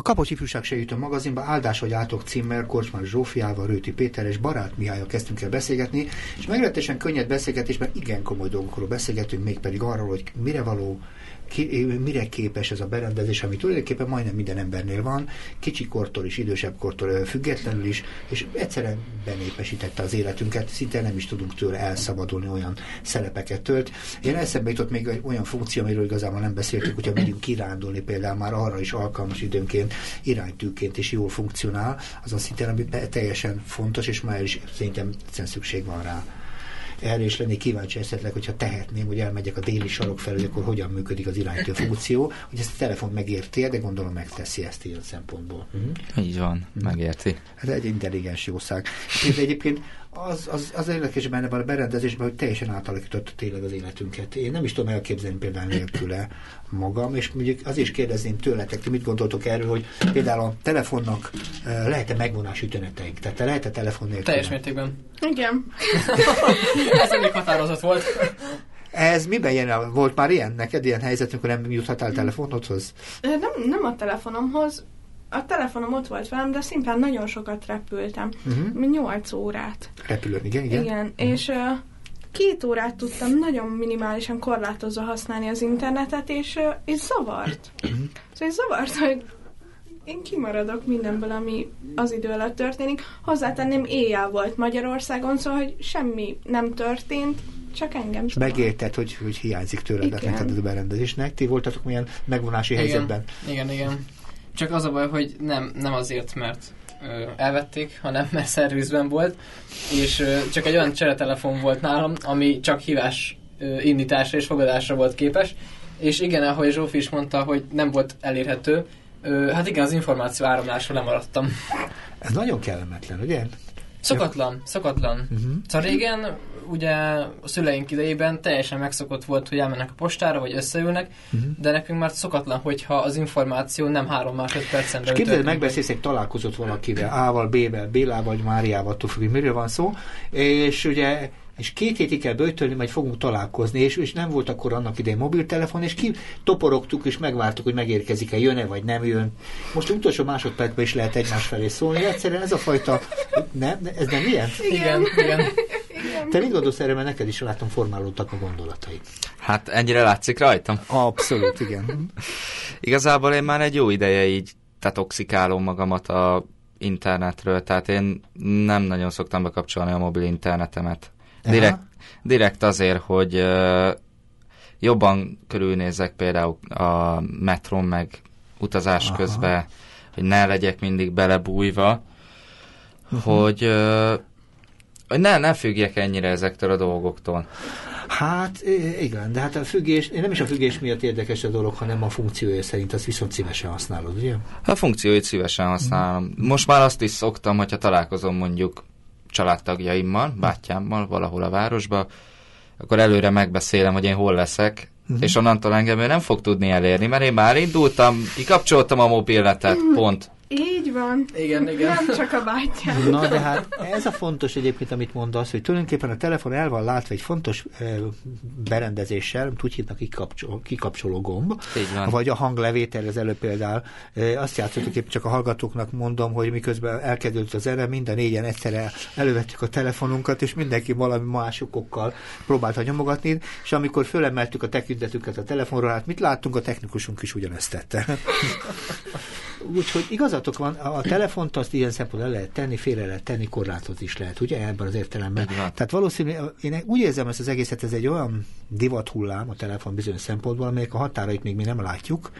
Kapos Ifjúság Segítő magazinban Áldás vagy átok címmel Korcsmán Zsófiával, Rőti Péter és Barát Mihályal kezdtünk el beszélgetni, és meglehetősen könnyed beszélgetésben igen komoly dolgokról beszélgetünk, mégpedig arról, hogy mire való ki, mire képes ez a berendezés, ami tulajdonképpen majdnem minden embernél van, kicsi kortól is, idősebb kortól függetlenül is, és egyszerűen benépesítette az életünket, szinte nem is tudunk tőle elszabadulni, olyan szerepeket tölt. Én eszembe jutott még egy olyan funkció, amiről igazából nem beszéltük, hogyha megyünk kirándulni, például már arra is alkalmas időnként, iránytűként is jól funkcionál, az azt szinte teljesen fontos, és már is szerintem szükség van rá erre is lennék kíváncsi esetleg, hogyha tehetném, hogy elmegyek a déli sarok felé, akkor hogyan működik az iránytő funkció, hogy ezt a telefon megérti, de gondolom megteszi ezt ilyen szempontból. Uh-huh. Így van, megérti. Ez egy intelligens jószág. Egyébként az, az, az érdekes benne van a berendezésben, hogy teljesen átalakította tényleg az életünket. Én nem is tudom elképzelni például nélküle magam, és mondjuk az is kérdezném tőletek, ti mit gondoltok erről, hogy például a telefonnak lehet-e megvonás üteneteink? Tehát lehet-e telefon nélkül? Teljes mértékben. Igen. Ez elég határozott volt. Ez miben jön? Volt már ilyen neked ilyen helyzet, amikor nem juthattál telefonodhoz? Nem, nem a telefonomhoz, a telefonom ott volt velem, de szimplán nagyon sokat repültem. Uh-huh. 8 órát. Repülőn, igen, igen. Igen, uh-huh. és uh, két órát tudtam nagyon minimálisan korlátozva használni az internetet, és, uh, és zavart. Uh-huh. Szóval zavart, hogy én kimaradok mindenből, ami az idő alatt történik. Hozzátenném, éjjel volt Magyarországon, szóval, hogy semmi nem történt, csak engem És megérted, hogy, hogy hiányzik tőled a berendezésnek. Ti voltatok milyen megvonási igen, helyzetben? Igen, igen. Csak az a baj, hogy nem, nem azért, mert ö, elvették, hanem mert szervizben volt, és ö, csak egy olyan cseretelefon volt nálam, ami csak hívás ö, indításra és fogadásra volt képes, és igen, ahogy Zsófi is mondta, hogy nem volt elérhető, ö, hát igen, az információ áramlásról lemaradtam. Ez nagyon kellemetlen, ugye? Szokatlan, szokatlan. Uh-huh. Szóval régen ugye a szüleink idejében teljesen megszokott volt, hogy elmennek a postára, vagy összeülnek, uh-huh. de nekünk már szokatlan, hogyha az információ nem három másodpercen belül. Képzeld, megbeszélsz egy találkozott valakivel, A-val, B-vel, Bélával, vagy Máriával, tudjuk, hogy miről van szó, és ugye és két hétig kell böjtölni, majd fogunk találkozni, és, és nem volt akkor annak idején mobiltelefon, és ki toporogtuk, és megvártuk, hogy megérkezik-e, jön-e, vagy nem jön. Most utolsó másodpercben is lehet egymás felé szólni. Egyszerűen ez a fajta, nem, ez nem ilyen? Igen, igen. igen. Te mit gondolsz erre, mert neked is látom formálódtak a gondolatai. Hát ennyire látszik rajtam? Abszolút, igen. Igazából én már egy jó ideje így tetoxikálom magamat a internetről, tehát én nem nagyon szoktam bekapcsolni a mobil internetemet. Direkt, direkt azért, hogy uh, jobban körülnézek például a metron meg utazás Aha. közben, hogy ne legyek mindig belebújva, uh-huh. hogy, uh, hogy ne, ne függjek ennyire ezektől a dolgoktól. Hát igen, de hát a függés, nem is a függés miatt érdekes a dolog, hanem a funkciója szerint, azt viszont szívesen használod, ugye? A funkcióit szívesen használom. Most már azt is szoktam, hogyha találkozom mondjuk családtagjaimmal, bátyámmal valahol a városba, akkor előre megbeszélem, hogy én hol leszek, uh-huh. és onnantól engem ő nem fog tudni elérni, mert én már indultam, kikapcsoltam a mobiletet, pont. Így van. Igen, igen. Nem csak a bátyám. Na, de hát ez a fontos egyébként, amit mondasz, hogy tulajdonképpen a telefon el van látva egy fontos e, berendezéssel, úgy hívnak kikapcsoló, kikapcsoló gomb, vagy a hanglevétel, az előbb például. E, azt játszottuk, épp csak a hallgatóknak mondom, hogy miközben elkezdődött az zene, mind a négyen egyszerre elővettük a telefonunkat, és mindenki valami másokokkal próbálta nyomogatni, és amikor fölemeltük a tekintetüket a telefonról, hát mit láttunk, a technikusunk is ugyanezt tette. Úgyhogy igazatok van, a telefont azt ilyen szempontból lehet tenni, félre lehet tenni, korlátot is lehet, ugye? Ebben az értelemben. Tehát valószínűleg én úgy érzem ezt az egészet, ez egy olyan divat hullám a telefon bizonyos szempontból, amelyek a határait még mi nem látjuk,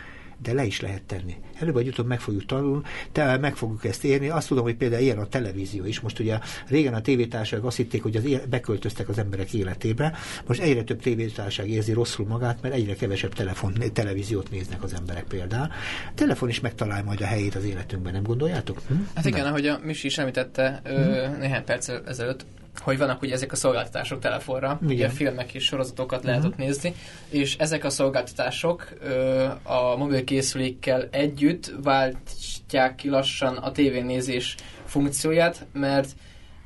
de le is lehet tenni. Előbb vagy utóbb meg fogjuk tanulni, te meg fogjuk ezt érni. Azt tudom, hogy például ilyen a televízió is. Most ugye régen a tévétársaság azt hitték, hogy az éle, beköltöztek az emberek életébe. Most egyre több tévétársaság érzi rosszul magát, mert egyre kevesebb telefon, televíziót néznek az emberek például. A telefon is megtalál majd a helyét az életünkben, nem gondoljátok? Hm? Hát igen, ahogy a Misi is említette hm? néhány perc ezelőtt, hogy vannak ugye ezek a szolgáltatások telefonra, Igen. ugye filmek és sorozatokat lehet uh-huh. ott nézni, és ezek a szolgáltatások ö, a mobilkészülékkel együtt váltják ki lassan a tévénézés funkcióját, mert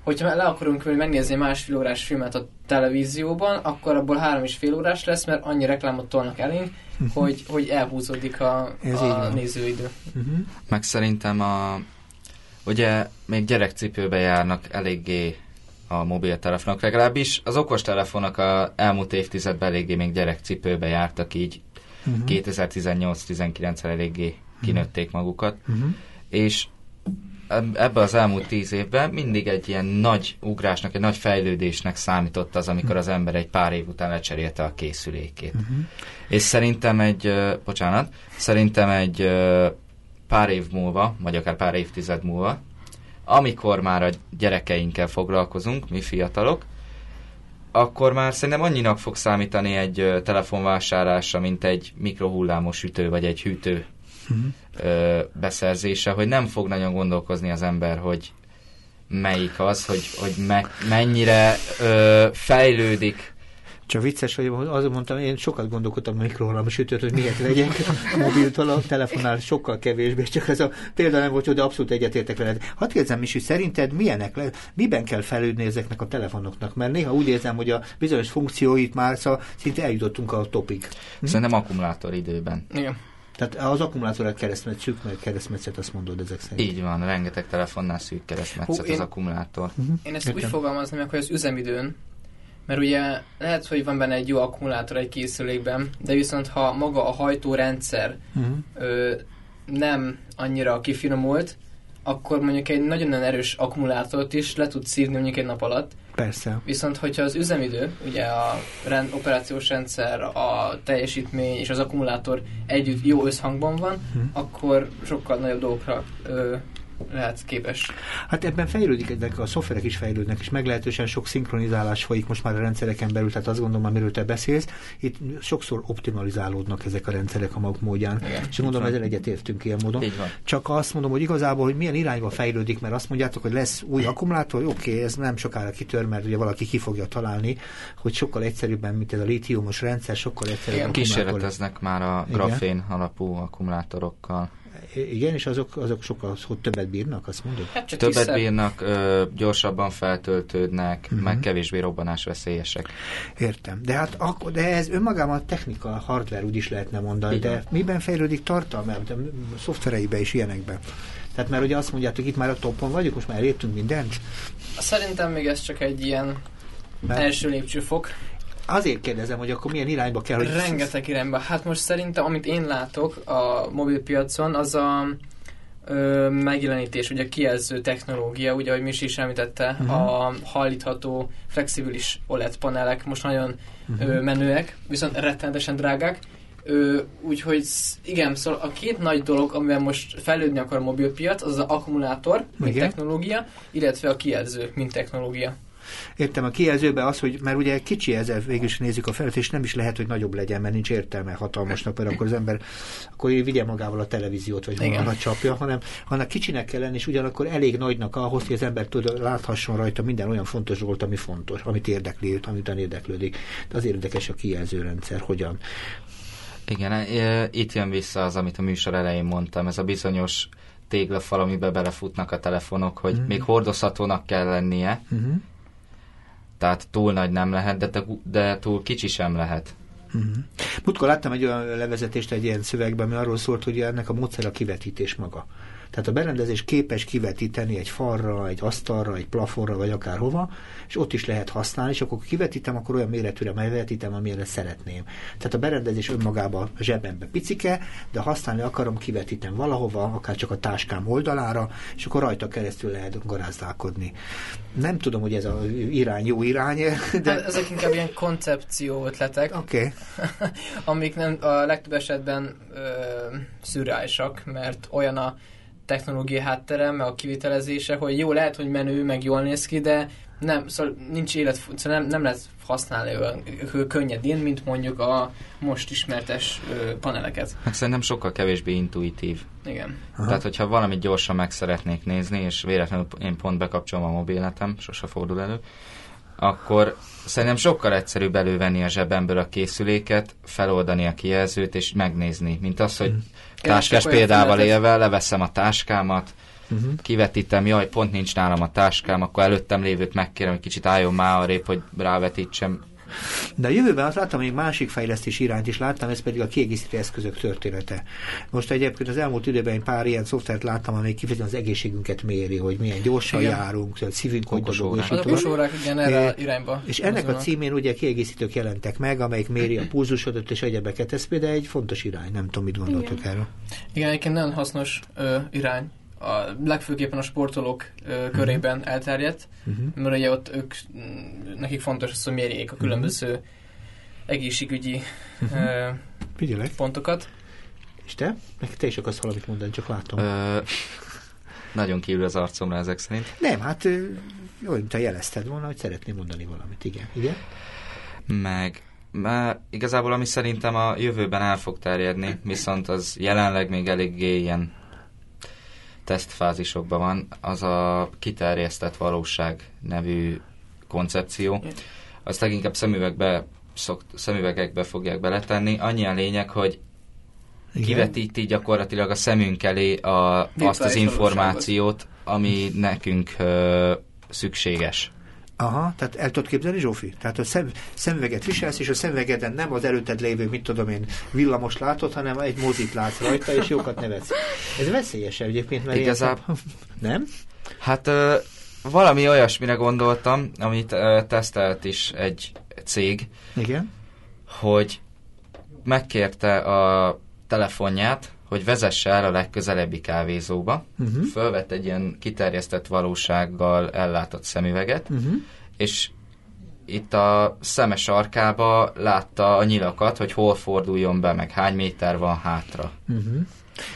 hogyha le akarunk megnézni másfél órás filmet a televízióban, akkor abból három és fél órás lesz, mert annyi reklámot tolnak elénk, uh-huh. hogy, hogy elhúzódik a, Ez a nézőidő. Uh-huh. Meg szerintem a ugye még gyerekcipőbe járnak eléggé a mobiltelefonok. Legalábbis az okostelefonok a elmúlt évtizedben eléggé még gyerekcipőbe jártak így. Uh-huh. 2018-19-re eléggé kinőtték magukat. Uh-huh. És ebben az elmúlt tíz évben mindig egy ilyen nagy ugrásnak, egy nagy fejlődésnek számított az, amikor az ember egy pár év után lecserélte a készülékét. Uh-huh. És szerintem egy, bocsánat, szerintem egy pár év múlva, vagy akár pár évtized múlva, amikor már a gyerekeinkkel foglalkozunk, mi fiatalok, akkor már szerintem annyinak fog számítani egy telefonvásárlása, mint egy mikrohullámos ütő, vagy egy hűtő uh-huh. ö, beszerzése, hogy nem fog nagyon gondolkozni az ember, hogy melyik az, hogy, hogy me, mennyire ö, fejlődik csak vicces, hogy azon mondtam, én sokat gondolkodtam a mikrohullámos sütőt, hogy miért legyek a mobiltól a telefonnál sokkal kevésbé, csak ez a példa nem volt, de abszolút egyetértek veled. Hadd kérdezem is, hogy szerinted milyenek, le, miben kell felődni ezeknek a telefonoknak? Mert néha úgy érzem, hogy a bizonyos funkcióit már szóval szinte eljutottunk a topig. Hm? Szerintem akkumulátor időben. Igen. Tehát az akkumulátor keresztmetszet, szűk meg keresztmetszet, azt mondod ezek szerint. Így van, rengeteg telefonnál szűk keresztmetszet Hú, az én, akkumulátor. Uh-huh. Én ezt Értem. úgy fogalmaznám hogy az üzemidőn mert ugye lehet, hogy van benne egy jó akkumulátor egy készülékben, de viszont ha maga a hajtórendszer uh-huh. ö, nem annyira kifinomult, akkor mondjuk egy nagyon-nagyon erős akkumulátort is le tud szívni mondjuk egy nap alatt. Persze. Viszont, hogyha az üzemidő, ugye a rend, operációs rendszer, a teljesítmény és az akkumulátor együtt jó összhangban van, uh-huh. akkor sokkal nagyobb dolgokra ö, lehet képes. Hát ebben fejlődik, ezek a szoftverek is fejlődnek, és meglehetősen sok szinkronizálás folyik most már a rendszereken belül, tehát azt gondolom, amiről te beszélsz, itt sokszor optimalizálódnak ezek a rendszerek a maguk módján. Igen, és gondolom, ezzel egyetértünk ilyen módon. Csak azt mondom, hogy igazából, hogy milyen irányba fejlődik, mert azt mondjátok, hogy lesz új akkumulátor, oké, okay, ez nem sokára kitör, mert ugye valaki ki fogja találni, hogy sokkal egyszerűbben, mint ez a lítiumos rendszer, sokkal egyszerűbben. Kísérleteznek már a grafén Igen. alapú akkumulátorokkal igen, és azok, azok sokkal hogy többet bírnak, azt mondod? Hát csak többet hiszen... bírnak, ö, gyorsabban feltöltődnek, uh-huh. meg kevésbé robbanás veszélyesek. Értem. De hát akkor, de ez önmagában a technika, a hardware úgy is lehetne mondani, Igen. de miben fejlődik tartalma, a szoftvereibe és ilyenekben? Tehát mert ugye azt mondjátok, itt már a topon vagyunk, most már elértünk mindent? Szerintem még ez csak egy ilyen mert... első lépcsőfok. Azért kérdezem, hogy akkor milyen irányba kell, hogy... Rengeteg irányba. Hát most szerintem, amit én látok a mobilpiacon, az a ö, megjelenítés, ugye a kijelző technológia, ugye, ahogy Misi is említette, uh-huh. a hallítható, flexibilis OLED panelek most nagyon uh-huh. ö, menőek, viszont rettenetesen drágák. Ö, úgyhogy igen, szóval a két nagy dolog, amivel most fejlődni akar a mobilpiac, az az akkumulátor, mint igen. technológia, illetve a kijelző, mint technológia. Értem a kijelzőbe az, hogy mert ugye kicsi ezzel végül is nézzük a felet, és nem is lehet, hogy nagyobb legyen, mert nincs értelme hatalmasnak, mert akkor az ember akkor vigye magával a televíziót, vagy a csapja, hanem hanem kicsinek kell lenni, és ugyanakkor elég nagynak ahhoz, hogy az ember tud, láthasson rajta minden olyan fontos volt, ami fontos, amit érdekli amit érdeklődik. De az érdekes a kijelzőrendszer, hogyan. Igen, e, itt jön vissza az, amit a műsor elején mondtam, ez a bizonyos téglafal, amiben belefutnak a telefonok, hogy mm. még hordozhatónak kell lennie, mm-hmm tehát túl nagy nem lehet, de, de túl kicsi sem lehet. Uh-huh. Múltkor láttam egy olyan levezetést egy ilyen szövegben, ami arról szólt, hogy ennek a módszer a kivetítés maga. Tehát a berendezés képes kivetíteni egy falra, egy asztalra, egy plafonra, vagy akárhova, és ott is lehet használni, és akkor kivetítem, akkor olyan méretűre megvetítem, amire szeretném. Tehát a berendezés önmagában a zsebembe picike, de használni akarom, kivetítem valahova, akár csak a táskám oldalára, és akkor rajta keresztül lehet garázdálkodni. Nem tudom, hogy ez a irány jó irány, de... Hát ezek inkább ilyen koncepció ötletek, okay. amik nem a legtöbb esetben ö, szürálisak, mert olyan a technológia háttere, meg a kivitelezése, hogy jó, lehet, hogy menő, meg jól néz ki, de nem, szóval nincs élet, szóval nem, nem lehet használni olyan könnyedén, mint mondjuk a most ismertes ö, paneleket. Hát szerintem sokkal kevésbé intuitív. Igen. Aha. Tehát, hogyha valamit gyorsan meg szeretnék nézni, és véletlenül én pont bekapcsolom a mobiletem, sose fordul elő, akkor szerintem sokkal egyszerűbb elővenni a zsebemből a készüléket, feloldani a kijelzőt, és megnézni, mint az, hogy hmm. táskás példával élve leveszem a táskámat, uh-huh. kivetítem, jaj, pont nincs nálam a táskám, akkor előttem lévőt megkérem, hogy kicsit álljon már arrébb, hogy rávetítsem, de a jövőben azt láttam, hogy másik fejlesztés irányt is láttam, ez pedig a kiegészítő eszközök története. Most egyébként az elmúlt időben egy pár ilyen szoftvert láttam, amely kifejezetten az egészségünket méri, hogy milyen gyorsan igen. járunk, szívünk okos órák. Okos órák, igen, erre irányba. És ennek a címén ugye kiegészítők jelentek meg, amelyik méri a pulzusodat és egyebeket. Ez például egy fontos irány, nem tudom, mit gondoltok igen. erről. Igen, egyébként nagyon hasznos ö, irány a legfőképpen a sportolók uh, körében uh-huh. elterjedt, uh-huh. mert ugye ott ők, nekik fontos az, hogy mérjék a különböző uh-huh. egészségügyi uh-huh. uh, pontokat. És te? Te is akarsz valamit mondani, csak látom. Ö, nagyon kívül az arcomra ezek szerint. Nem, hát jó, mint jelezted volna, hogy szeretném mondani valamit. Igen. Igen? Meg mert igazából ami szerintem a jövőben el fog terjedni, viszont az jelenleg még eléggé ilyen tesztfázisokban van, az a kiterjesztett valóság nevű koncepció. Azt leginkább szemüvegbe, szokt, szemüvegekbe fogják beletenni. Annyi a lényeg, hogy igen. kivetíti gyakorlatilag a szemünk elé a, azt az információt, ami nekünk ö, szükséges. Aha, tehát el tudod képzelni, Zsófi? Tehát a szem, szemüveget viselsz, és a szemüvegeden nem az előtted lévő, mit tudom én, villamos látod, hanem egy mozit látsz rajta, és jókat nevetsz. Ez veszélyes egyébként, mert Igazából... Nem? Hát ö, valami olyasmire gondoltam, amit ö, tesztelt is egy cég. Igen. Hogy megkérte a telefonját, hogy vezesse el a legközelebbi kávézóba, uh-huh. fölvett egy ilyen kiterjesztett valósággal ellátott szemüveget, uh-huh. és itt a szeme sarkába látta a nyilakat, hogy hol forduljon be, meg hány méter van hátra. Uh-huh.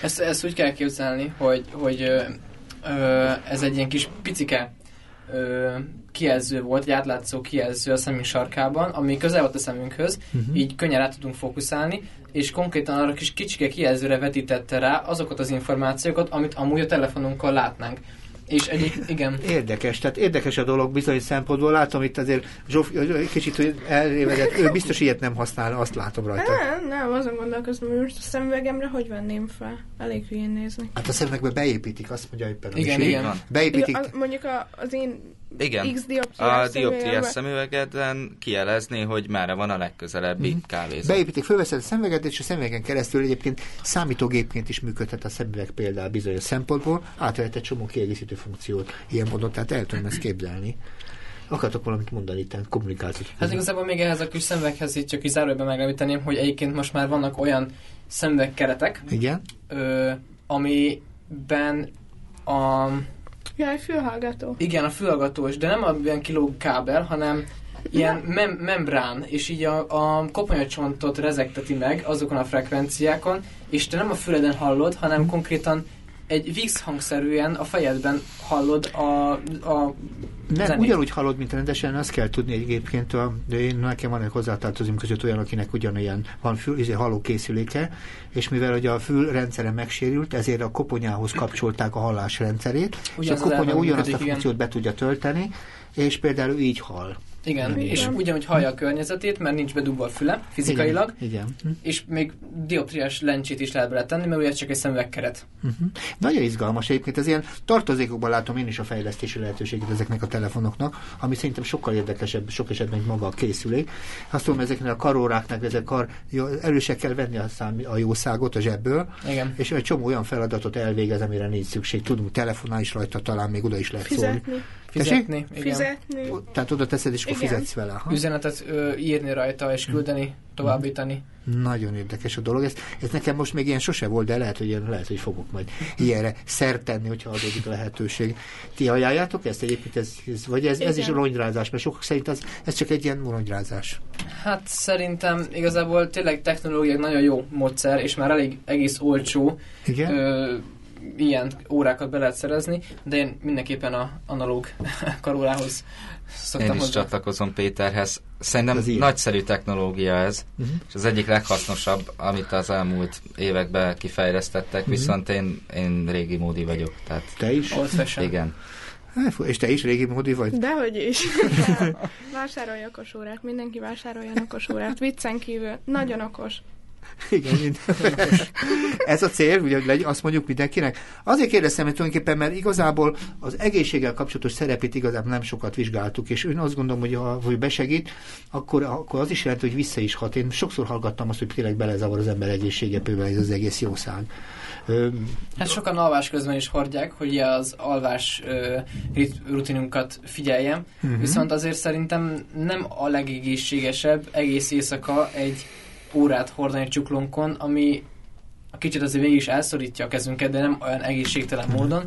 Ezt, ezt úgy kell képzelni, hogy, hogy ö, ez egy ilyen kis picike ö, kijelző volt, egy átlátszó kijelző a szemünk sarkában, ami közel volt a szemünkhöz, uh-huh. így könnyen rá tudunk fókuszálni, és konkrétan arra kis kicsike kijelzőre vetítette rá azokat az információkat, amit amúgy a telefonunkkal látnánk. És egyik, igen. Érdekes, tehát érdekes a dolog bizonyos szempontból. Látom itt azért Zsóf, kicsit hogy elrévedett, ő biztos ilyet nem használ, azt látom rajta. Nem, nem, azon gondolkozom, hogy most a szemüvegemre hogy venném fel. Elég hülyén nézni. Hát a szemüvegbe beépítik, azt mondja éppen. Igen, igen. Beépítik. Ja, mondjuk a, az én igen, X a dioptriás szemüvegeden kielezni, hogy merre van a legközelebbi mm-hmm. kávézó. Beépítik, fölveszed a szemüveget, és a szemüvegen keresztül egyébként számítógépként is működhet a szemüveg például bizonyos szempontból, átvehet egy csomó kiegészítő funkciót ilyen módon, tehát el tudom ezt képzelni. Akartok valamit mondani itt kommunikációt? Hát igazából még ehhez a kis szemüveghez itt csak is zárójelben megemlíteném, hogy egyébként most már vannak olyan szemüvegkeretek, Igen? Ö, amiben a Jaj, fülhallgató. Igen, a fülhallgató is, de nem a ilyen kiló kábel, hanem ilyen mem- membrán, és így a, a koponyacsontot rezegteti meg azokon a frekvenciákon, és te nem a füleden hallod, hanem konkrétan egy vízhangszerűen a fejedben hallod a, a nem, zenét. ugyanúgy hallod, mint rendesen, azt kell tudni egyébként, a, de én nekem van egy hozzátartozom között olyan, akinek ugyanolyan van fül, izé, halló készüléke, és mivel hogy a fülrendszere megsérült, ezért a koponyához kapcsolták a hallásrendszerét, és a koponya ugyanazt a funkciót be tudja tölteni, és például így hall. Igen, igen, és ugyanúgy hallja a környezetét, mert nincs bedugva a füle fizikailag, igen, igen. és még dioptriás lencsét is lehet bele tenni, mert ugye ez csak egy szemüvegkeret. Uh-huh. Nagyon izgalmas egyébként, ez ilyen tartozékokban látom én is a fejlesztési lehetőséget ezeknek a telefonoknak, ami szerintem sokkal érdekesebb, sok esetben, mint maga a készülék. Azt tudom, ezeknek a karóráknak, ezek kar, előse kell venni a, szám, a jószágot a zsebből, Igen. és egy csomó olyan feladatot elvégez, amire nincs szükség. Tudunk telefonálni is rajta, talán még oda is lehet Fizetni. Fizetni. Igen. Fizetni. Tehát oda teszed, és akkor Igen. fizetsz vele. Ha? Üzenetet ö, írni rajta, és küldeni, továbbítani. Nagyon érdekes a dolog. Ez, ez nekem most még ilyen sose volt, de lehet, hogy, ilyen, lehet, hogy fogok majd ilyenre szert tenni, hogyha adódik a lehetőség. Ti ajánljátok ezt egyébként? Ez, ez, vagy ez, ez is Igen. ronyrázás? Mert sokak szerint az, ez csak egy ilyen ronyrázás. Hát szerintem igazából tényleg technológiai nagyon jó módszer, és már elég egész olcsó Igen? ö, ilyen órákat be lehet szerezni, de én mindenképpen a analóg karórához szoktam Én is hozzá. csatlakozom Péterhez. Szerintem ilyen. nagyszerű technológia ez, Uh-huh. és az egyik leghasznosabb, amit az elmúlt években kifejlesztettek, Mhm. viszont én, én régi módi vagyok, tehát Te is? Igen. És te is régi módi vagy? Dehogy is. Vásárolj okos órát, mindenki vásároljon okos órát. Viccen kívül, nagyon okos. Igen, mind. Ez a cél, ugye, hogy azt mondjuk mindenkinek. Azért kérdeztem, hogy tulajdonképpen, mert igazából az egészséggel kapcsolatos szerepét igazából nem sokat vizsgáltuk, és én azt gondolom, hogy ha hogy besegít, akkor, akkor az is jelenti, hogy vissza is hat. Én sokszor hallgattam azt, hogy tényleg belezavar az ember egészsége, például ez az egész jószág. Hát sokan alvás közben is hordják, hogy az alvás rutinunkat figyeljem, uh-huh. viszont azért szerintem nem a legegészségesebb egész éjszaka egy órát hordani csuklónkon, ami a kicsit azért végig is elszorítja a kezünket, de nem olyan egészségtelen módon,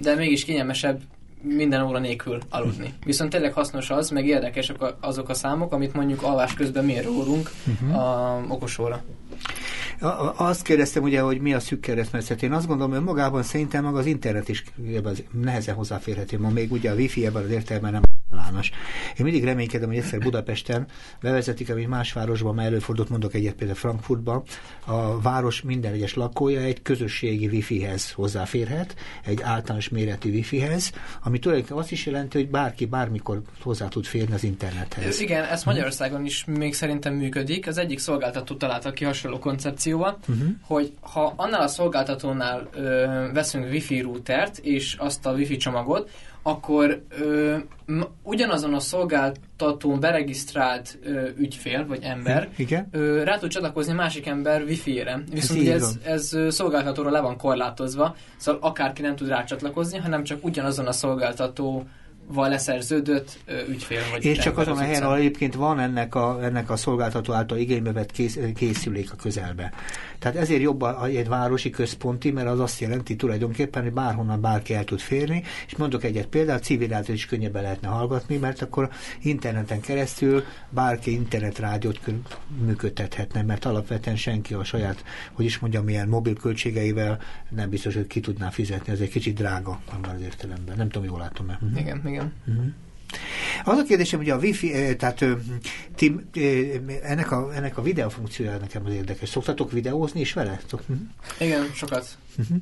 de mégis kényelmesebb minden óra nélkül aludni. Viszont tényleg hasznos az, meg érdekesek azok a számok, amit mondjuk alvás közben miért rólunk Mhm. a okos óra. A- a- Azt kérdeztem ugye, hogy mi a szűk keresztmetszet. Én azt gondolom, hogy magában szerintem maga az internet is nehezen hozzáférhető. Ma még ugye a wifi ebben az értelemben nem általános. Én mindig reménykedem, hogy egyszer Budapesten bevezetik, ami más városban, már előfordult, mondok egyet például Frankfurtban, a város minden egyes lakója egy közösségi wifihez hozzáférhet, egy általános méretű wifihez, ami tulajdonképpen azt is jelenti, hogy bárki bármikor hozzá tud férni az internethez. Igen, ez Magyarországon is még szerintem működik. Az egyik szolgáltató találta ki hasonló koncepcióval, Uh-huh. hogy ha annál a szolgáltatónál ö, veszünk wifi routert és azt a wifi csomagot, akkor ö, ugyanazon a szolgáltatón beregisztrált ö, ügyfél vagy ember Igen? ö, rá tud csatlakozni másik ember wifi-re. Viszont ez, ez ö, szolgáltatóra le van korlátozva, szóval akárki nem tud rácsatlakozni, hanem csak ugyanazon a szolgáltató leszerződött ügyfél. Vagy és csak azon a helyen, ahol egyébként van ennek a, ennek a szolgáltató által igénybe vett kész, készülék a közelbe. Tehát ezért jobb egy városi központi, mert az azt jelenti tulajdonképpen, hogy bárhonnan bárki el tud férni, és mondok egyet példát, civil is könnyebben lehetne hallgatni, mert akkor interneten keresztül bárki internetrádiót működtethetne, mert alapvetően senki a saját, hogy is mondjam, milyen mobil költségeivel nem biztos, hogy ki tudná fizetni, ez egy kicsit drága abban az értelemben. Nem tudom, jól látom-e. Uh-huh. Igen, igen. Uh-huh. Az a kérdésem, hogy a Wi-Fi, eh, tehát ti, eh, ennek, a, ennek a videófunkciója nekem az érdekes. Szoktatok videózni is vele? Uh-huh. Igen, sokat. Uh-huh.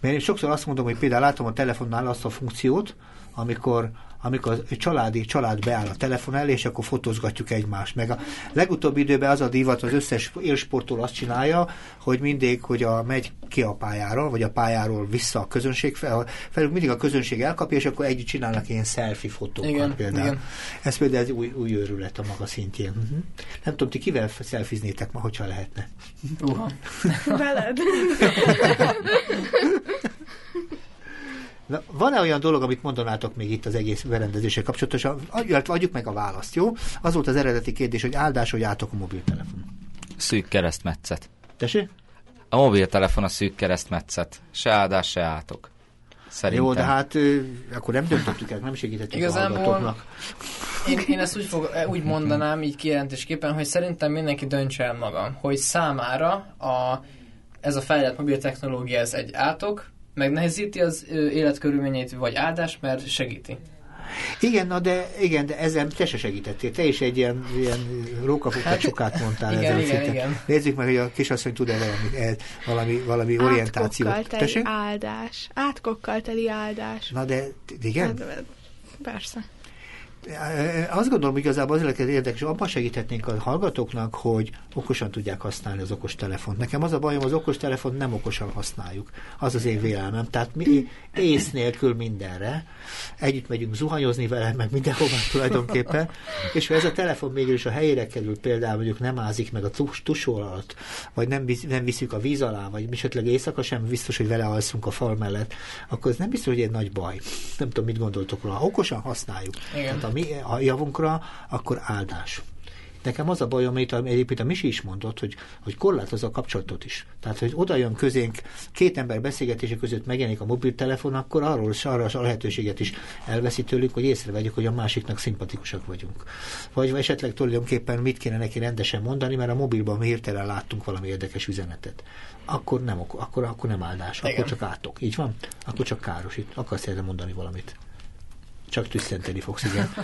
Mert én sokszor azt mondom, hogy például látom a telefonnál azt a funkciót, amikor amikor egy családi család beáll a telefon elé, és akkor fotózgatjuk egymást. Meg a legutóbbi időben az a divat, az összes élsportól azt csinálja, hogy mindig, hogy a megy ki a pályára, vagy a pályáról vissza a közönség fel, felül mindig a közönség elkapja, és akkor együtt csinálnak ilyen selfie fotókat igen, például. Igen. Ez például egy új, új őrület a maga szintjén. Uh-huh. Nem tudom, ti kivel szelfiznétek ma, hogyha lehetne? Uh-huh. Veled. Na, van-e olyan dolog, amit mondanátok még itt az egész berendezéssel kapcsolatosan? Adjuk meg a választ, jó? Az volt az eredeti kérdés, hogy áldás, hogy átok a mobiltelefon. Szűk keresztmetszet. Tessék? A mobiltelefon a szűk keresztmetszet. Se áldás, se átok. Szerintem. Jó, de hát akkor nem döntöttük el, nem segítettük Igazából a hallgatóknak. Én, én ezt úgy, fog, úgy mondanám, így kijelentésképpen, hogy szerintem mindenki döntse el maga, hogy számára a, ez a fejlett mobil technológia ez egy átok, megnehezíti az életkörülményeit, vagy áldás, mert segíti. Igen, na de, igen, de ezzel te se segítettél. Te is egy ilyen, ilyen rókafukat hát, mondtál igen, ezen igen, igen. Nézzük meg, hogy a kisasszony tud-e valami, valami, valami orientációt. Átkokkal teli áldás. Átkokkal teli áldás. Na de, igen? Hát, persze azt gondolom, igazából az érdekes, abban segíthetnénk a hallgatóknak, hogy okosan tudják használni az okos telefont. Nekem az a bajom, az okos telefont nem okosan használjuk. Az az én vélelmem. Tehát mi ész nélkül mindenre. Együtt megyünk zuhanyozni vele, meg mindenhova tulajdonképpen. És ha ez a telefon mégis a helyére kerül, például mondjuk nem ázik meg a tus, tusó alatt, vagy nem, nem viszük a víz alá, vagy esetleg éjszaka sem biztos, hogy vele alszunk a fal mellett, akkor ez nem biztos, hogy egy nagy baj. Nem tudom, mit gondoltok róla. Okosan használjuk. Igen. Tehát a mi a javunkra, akkor áldás. Nekem az a bajom, amit egyébként a Misi is mondott, hogy, hogy korlátoz a kapcsolatot is. Tehát, hogy oda jön közénk, két ember beszélgetése között megjelenik a mobiltelefon, akkor arról arra a lehetőséget is elveszi tőlük, hogy észrevegyük, hogy a másiknak szimpatikusak vagyunk. Vagy esetleg tulajdonképpen mit kéne neki rendesen mondani, mert a mobilban hirtelen láttunk valami érdekes üzenetet. Akkor nem, akkor, akkor nem áldás, Igen. akkor csak átok. Így van? Akkor csak károsít. Akarsz erre mondani valamit? Csak tüsszenteni fogsz, igen.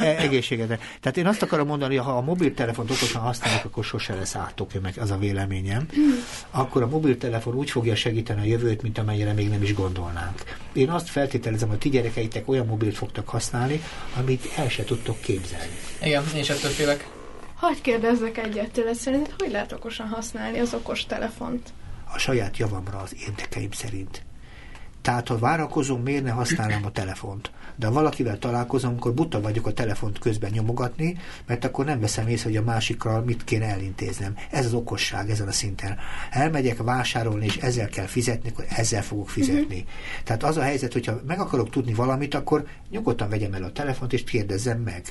E- egészségedre. Tehát én azt akarom mondani, ha a mobiltelefont okosan használjuk, akkor sose lesz átok, meg az a véleményem. Akkor a mobiltelefon úgy fogja segíteni a jövőt, mint amennyire még nem is gondolnánk. Én azt feltételezem, hogy ti gyerekeitek olyan mobilt fogtak használni, amit el se tudtok képzelni. Igen, én sem ettől félek. Hogy kérdezzek egyet tőled, szerinted hogy lehet okosan használni az okos telefont? A saját javamra az érdekeim szerint. Tehát, ha várakozom, miért ne használnám a telefont? de ha valakivel találkozom, akkor buta vagyok a telefont közben nyomogatni, mert akkor nem veszem észre, hogy a másikkal mit kéne elintéznem. Ez az okosság ezen a szinten. Elmegyek vásárolni, és ezzel kell fizetni, akkor ezzel fogok fizetni. Uh-huh. Tehát az a helyzet, hogyha meg akarok tudni valamit, akkor nyugodtan vegyem el a telefont, és kérdezzem meg.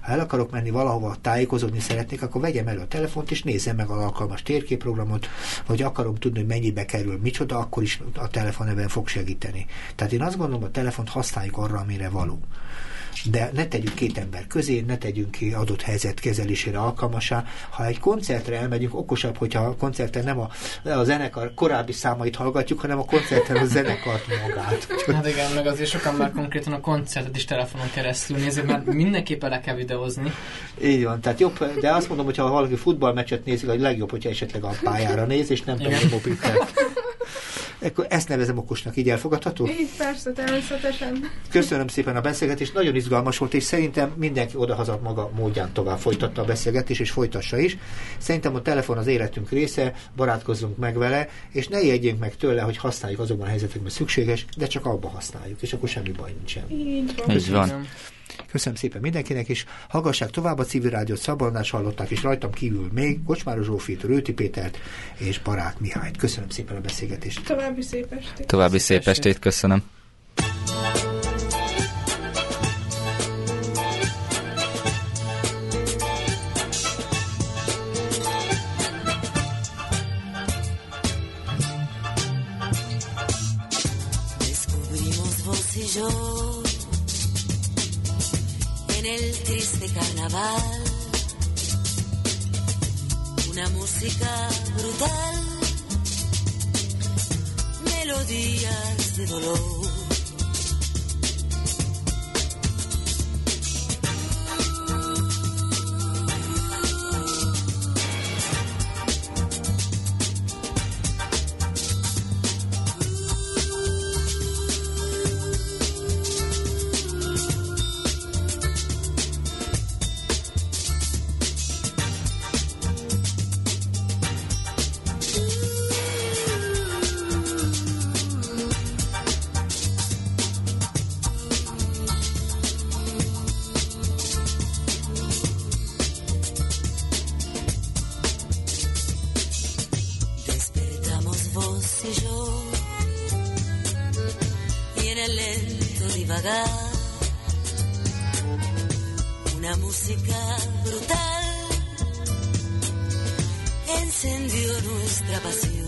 Ha el akarok menni valahova tájékozódni szeretnék, akkor vegyem el a telefont, és nézzem meg az alkalmas térképprogramot, vagy akarom tudni, hogy mennyibe kerül, micsoda, akkor is a telefon ebben fog segíteni. Tehát én azt gondolom, a telefont használjuk arra, amire való. De ne tegyünk két ember közé, ne tegyünk ki adott helyzet kezelésére alkalmasá. Ha egy koncertre elmegyünk, okosabb, hogyha a koncerten nem a, a zenekar korábbi számait hallgatjuk, hanem a koncerten a zenekart magát. Hát igen, meg azért sokan már konkrétan a koncertet is telefonon keresztül nézik, mert mindenképpen le kell videózni. Így van, tehát jobb, de azt mondom, hogy ha valaki futballmeccset nézik, hogy legjobb, hogyha esetleg a pályára néz, és nem pedig a mobiltel. Akkor ezt nevezem okosnak, így elfogadható? Így persze, természetesen. Köszönöm szépen a beszélgetést, nagyon izgalmas volt, és szerintem mindenki odahaza maga módján tovább folytatta a beszélgetést, és folytassa is. Szerintem a telefon az életünk része, barátkozzunk meg vele, és ne jegyünk meg tőle, hogy használjuk azokban a helyzetekben szükséges, de csak abba használjuk, és akkor semmi baj nincsen. Így van. Így van. Köszönöm szépen mindenkinek, és hallgassák tovább a civil rádiót, Szabolnás hallották, és rajtam kívül még Kocsmáros Zsófit, Rőti Pétert és Barát Mihályt. Köszönöm szépen a beszélgetést. További szép estét. További szép, szép estét, köszönöm. Descubrimos. En el triste carnaval. Una música brutal, melodías de dolor. vos y yo. Y en el lento divagar, una música brutal encendió nuestra pasión.